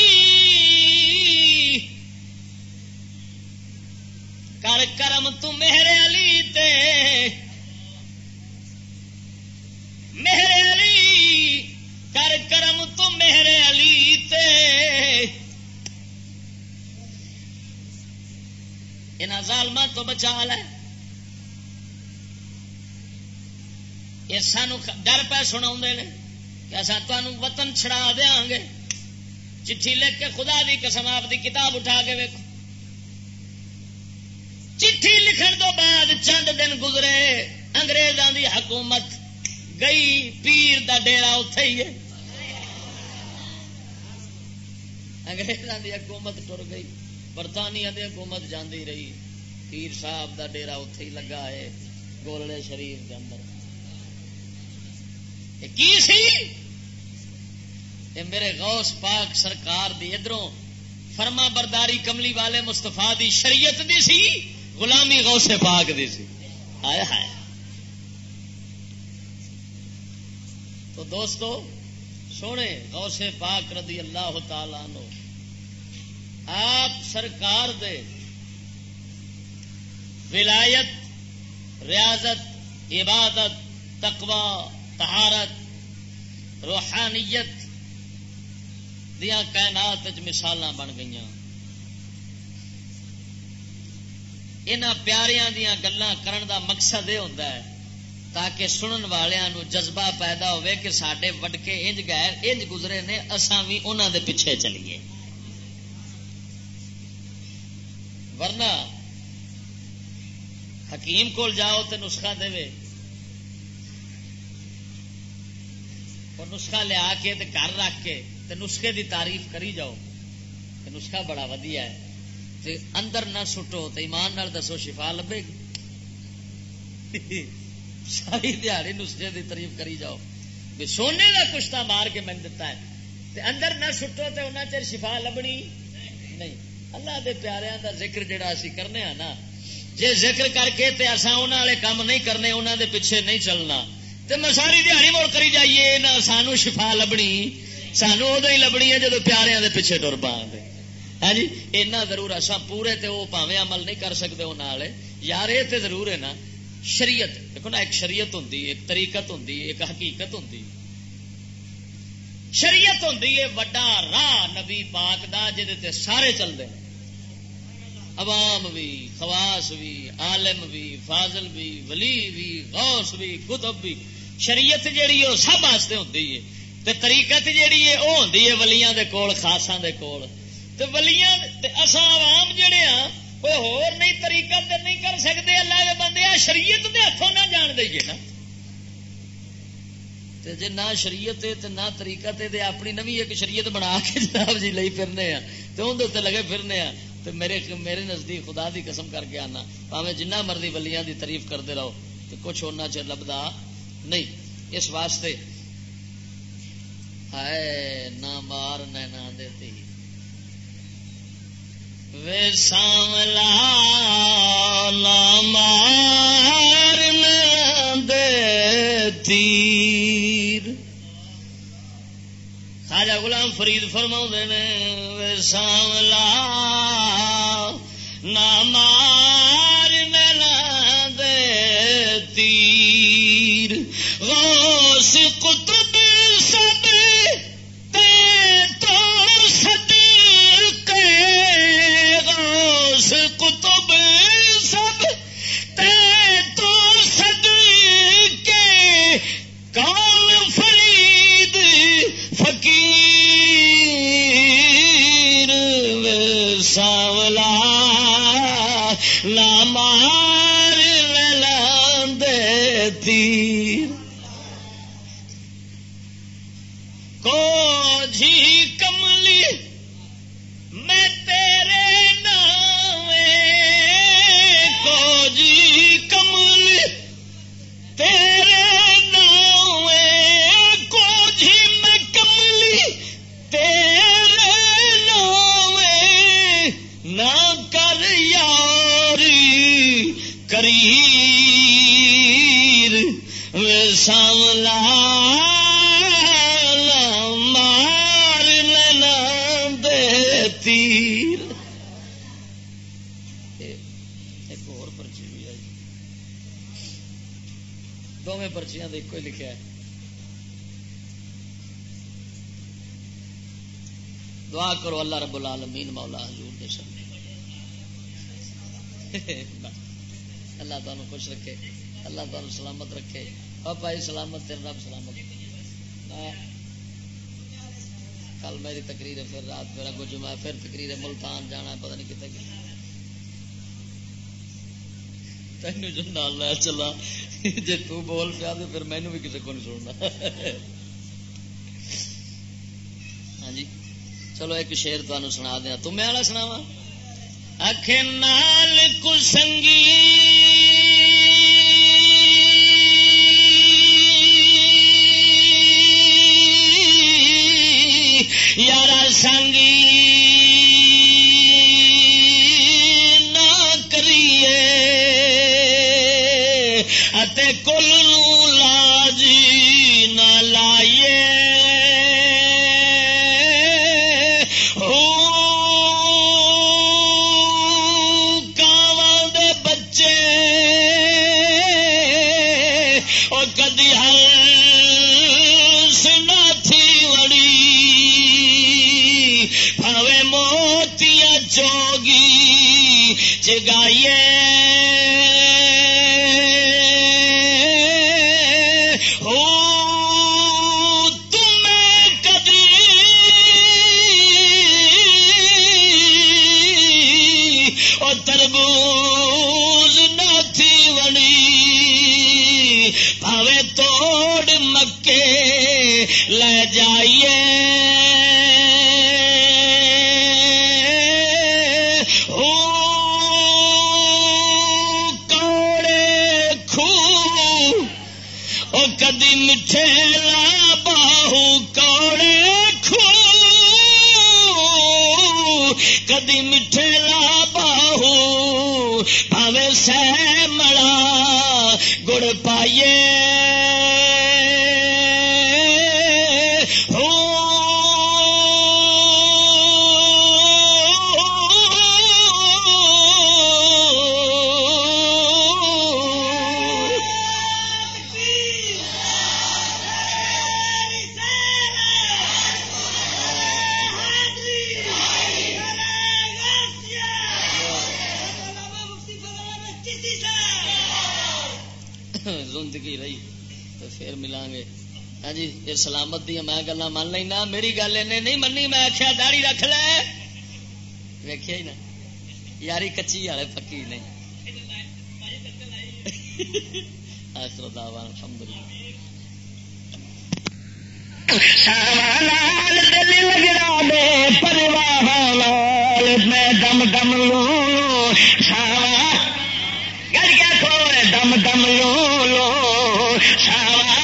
Speaker 1: کر کرم تو میرے علی تے میرے علی کر کرم تو میرے علی تے ان ظالم تو بچا لے یہ ڈر پہ سنا کہ اصا تمہوں وطن چھڑا دیا گے۔ چٹھی لکھ کے خدا دی قسم آپ دی کتاب اٹھا کے ویکو چٹھی لکھن تو بعد چند دن گزرے انگریزوں دی حکومت گئی، پیر دا ڈیرا اتے ہی ہے۔ انگریزوں دی حکومت ٹر گئی، برطانیہ دی حکومت جاندی رہی۔ پیر صاحب دا ڈیرا اتے ہی لگا ہے، گولڑے شریف کے اندر۔ کی سی؟ میرے غوث پاک سرکار دی ادھروں فرما برداری کملی والے مستفا دی شریعت دی سی، غلامی غوث پاک دی سی۔ آیا ہے تو دوستو، سونے غوث پاک رضی اللہ تعالی نو آپ سرکار دے ولایت، ریاضت، عبادت، تقوی تہارت روحانیت دیا کائنات مثال بن گئی ان پیاریاں دیا گلا کرن دا مقصد یہ ہوتا ہے، تاکہ سنن والوں جذبہ پیدا ہوئے کہ سڈے وٹکے انج گئے انج گزرے نے، اساں بھی انہوں دے پیچھے چلیے۔ ورنہ حکیم کول جاؤ تو نسخہ دے اور نسخہ لیا کے گھر رکھ کے تے نسخے دی تعریف کری جاؤ، تے نسخہ بڑا ودیا ہے۔ تے اندر نہ سٹو تے ایمان نال دسو شفا لبے گی۔ ساری دیہڑی نسخے دی تعریف کری جاؤ۔ بھی سونے کا کشتا مار کے میں دتا ہے۔ تے اندر نہ سٹو تے انہاں چر شفا لبنی نہیں۔ اللہ دے پیاریاں دا ذکر جڑا اسی کرنے ہاں نا۔ جے ذکر کر کے تے اساں انہاں والے کام نہیں کرنے، انہاں دے پیچھے نہیں چلنا۔ میں ساری دیہڑی مول کری جائیے، نہ سانو شفا لبنی، سانو ادو ہی لبنی ہے جدو پیارے دے پیچھے ٹر پا ہاں جی اینا ضرور اصا پورے تے وہ پاوے عمل نہیں کر سکتے وہ نال۔ یار یہ تے ضرور ہے نا، شریعت، دیکھو نا، ایک شریعت ہوں ایک طریقت ہوں ایک حقیقت ہوں شریعت ہوں وڈا راہ نبی پاک دا جہد سارے چلتے ہیں عوام بھی خواس بھی عالم بھی فاضل بھی ولی بھی غوث بھی کتب بھی شریعت جیڑی وہ سب واسطے ہوں تے طریقت جیڑی ہے وہ ہوندی ہے ولیاں دے کول، خاصاں دے کول۔ تے ولیاں تے اساں عوام جڑے ہاں کوئی ہور نہیں طریقت تے نہیں کر سکتے اللہ دے بندے آ شریعت دے ہتھوں نہ جان دئیے نا۔ تے جے نہ شریعت ہے تے نہ طریقت ہے تے اپنی نوی ایک شریعت بنا کے جناب جی لئی پھرنے ہاں تے اون دے لگے پھرنے ہاں۔ تے میرے میرے نزدیک خدا دی قسم کر کے آنا پاویں جنہ مرضی ولیاں دی تعریف کردے رہو، تے کچھ ہونا چ لبدا نہیں، اس واسطے۔ ہے نہ مار، نہ دیتی۔ وے ساملا، نہ مار، نہ دیتی۔ خاجا غلام فرید فرما نے، وے ساملا، نہ مار غوث کرو، اللہ رب العالمین مولا حضور دے سامنے اللہ تعالیٰ خوش رکھے، اللہ تعالیٰ سلامت رکھے۔ اور بھائی، سلامت، تیرے رب سلامت۔ کل میری تقریر ہے، پھر رات میرا کچھ میں پھر تقریر ہے، ملتان جانا ہے، پتہ نہیں کتنے کی۔ تینوں جو نال لے چلا۔ جی تو بول پیا تو پھر مینو بھی کسی کو نہیں سننا ہاں جی چلو ایک شیر تمہیں سنا دیا۔ تمہیں والا سناوا اکھ نال کو سنگی سلامت سنگی میں گلا من لینا میری گل نہیں منی میں آخیا داڑی رکھ لے ویخیا ہی نا یاری کچی والے پکی نہیں آخر دعوان الحمد
Speaker 2: میں دم دم لو ساوا گڑ گیا کھو دم دم لو لو ساوا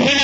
Speaker 1: من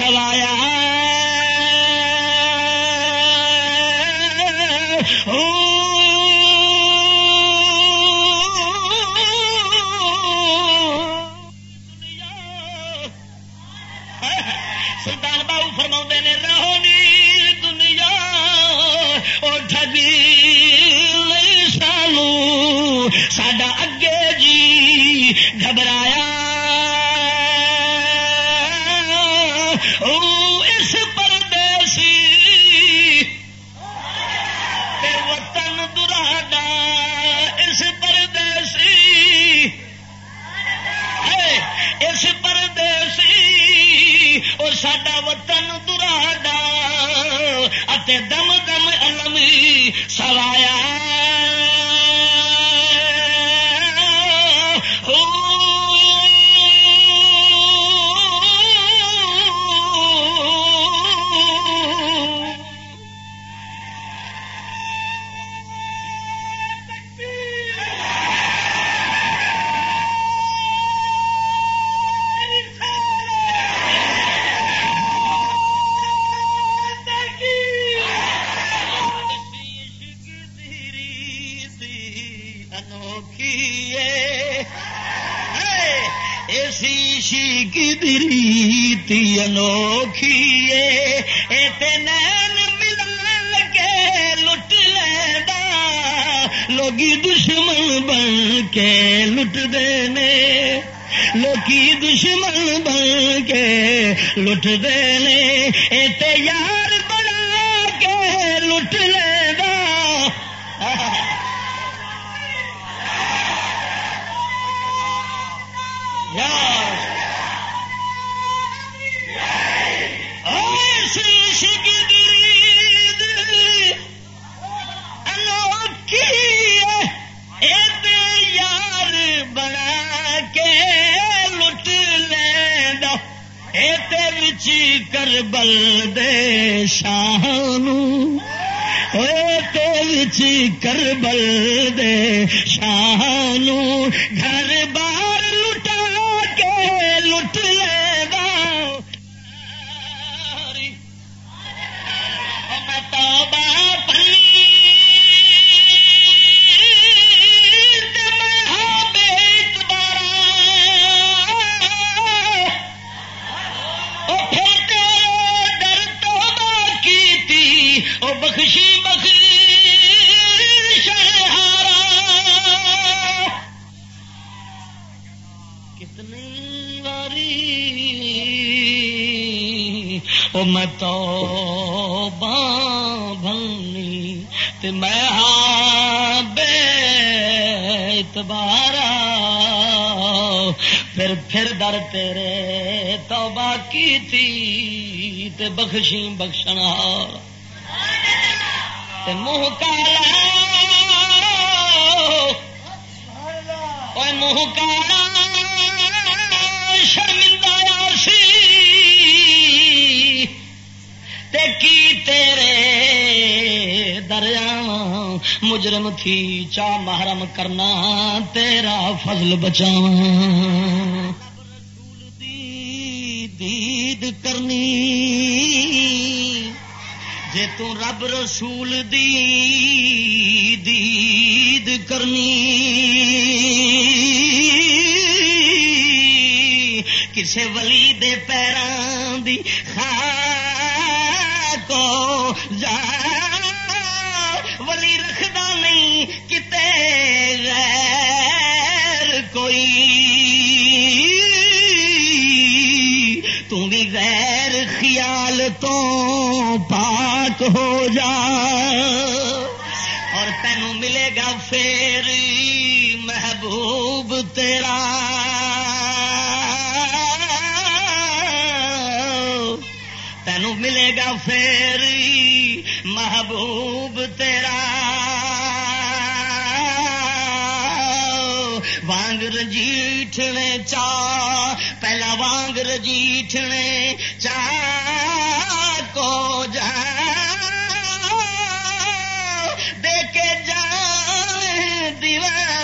Speaker 1: علم لٹ دے دینے اے تے یار کر بل دے شانو کر بل دے شانو گھر بار میں تو بھنی تے میں ہاں بے اتبارا پھر پھر در تیرے تو باقی تھی تے بخشی بخشنا تے منہ کالا منہ کالا تیرے دریا مجرم تھی چا محرم کرنا، تیرا فضل بچا دید کرنی، جے تو رب رسول دی دید کرنی۔ کسے ولی دے پیران دی جا ولی رکھدا نہیں، کتے غیر کوئی۔ تھی غیر خیال تو پاک ہو جا۔ اور تینوں ملے گا پھر محبوب تیرا۔ تینوں ملے گا پھر محبوب تیرا۔ وانگ رجیٹنے چا، پہلا وانگ رجیٹنے چا، کو جا۔ دے کے جان دیوان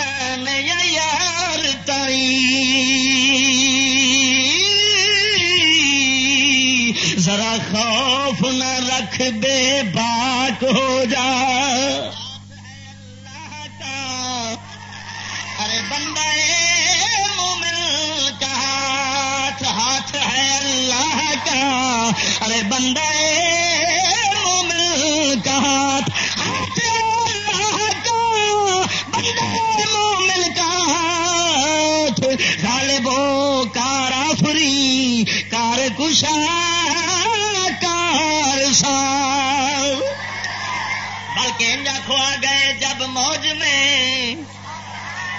Speaker 1: آ گئے جب موج میں،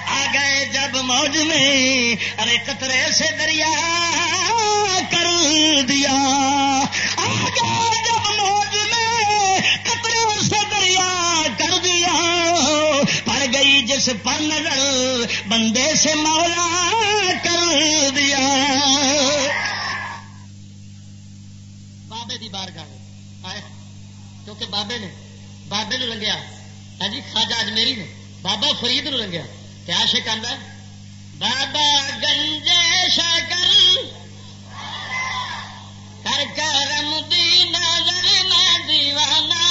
Speaker 1: آ گئے جب موج میں، ارے قطرے سے دریا کر دیا۔ آ گئے جب موج میں، قطرے سے دریا کر دیا۔ پڑ گئی جس پر نظر، بندے سے مولا کر دیا۔ بابے دی بار گاہ کیونکہ بابے نے بابے نے لگیا۔ ہاں جی خاج اج میری نے۔ بابا فرید نو رنگیا کیا شک آدھا بابا گنجے شکل کر کرم دی نظر نہ دیوانا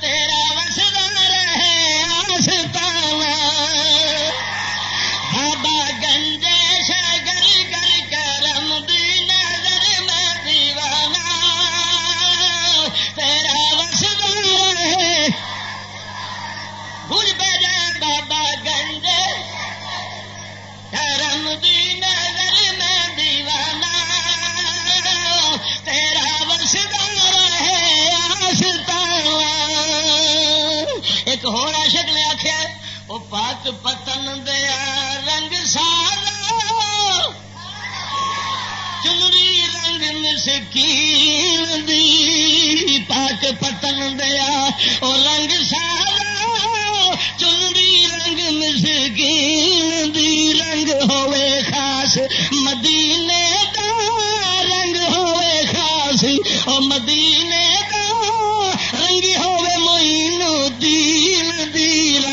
Speaker 1: تیرا وسدا رہے آستانہ۔ بابا آستا عاشق نے آخیا وہ پاک پتن دیا رنگ سال چنری رنگ مسکین دی پاک پتن دیا وہ رنگ سال چنری رنگ مسکین دی رنگ ہوئے خاص مدینے دا رنگ ہوئے خاص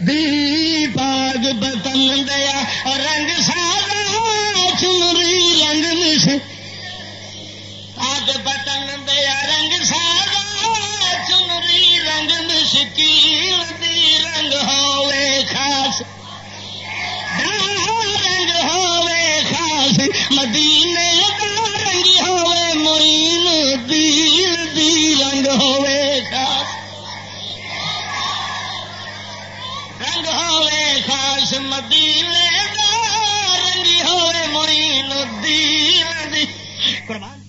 Speaker 1: دی پاک پتن دیا رنگ سارا چنری رنگ مس پاک پتن دیا رنگ سارا چنری رنگ مسکیل دی رنگ ہوئے خاص رنگ ہوئے خاص مدینے ایک مرید دی قربان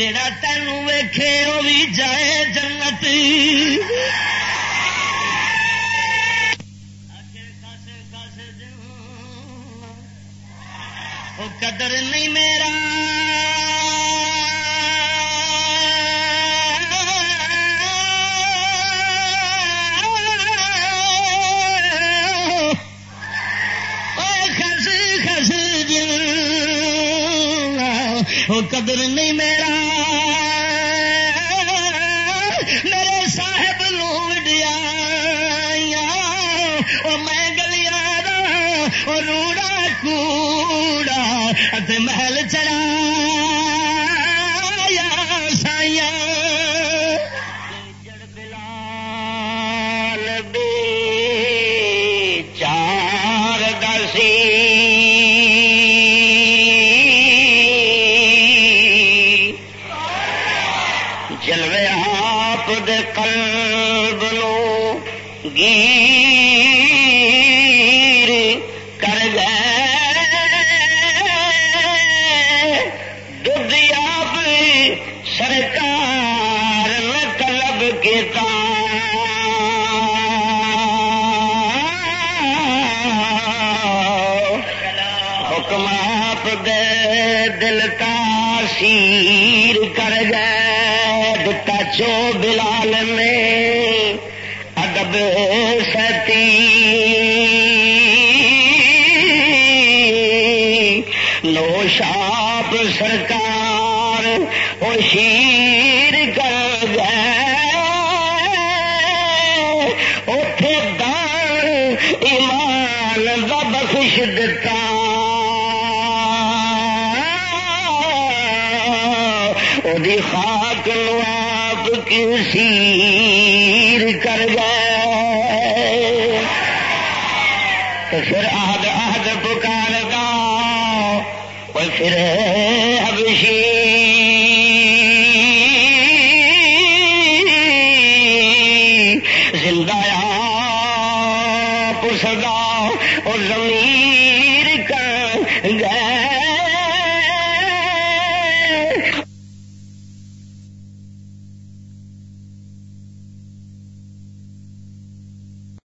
Speaker 1: جڑا تینوں ویکھے وہ بھی جائے جنت۔ قدر نہیں میرا۔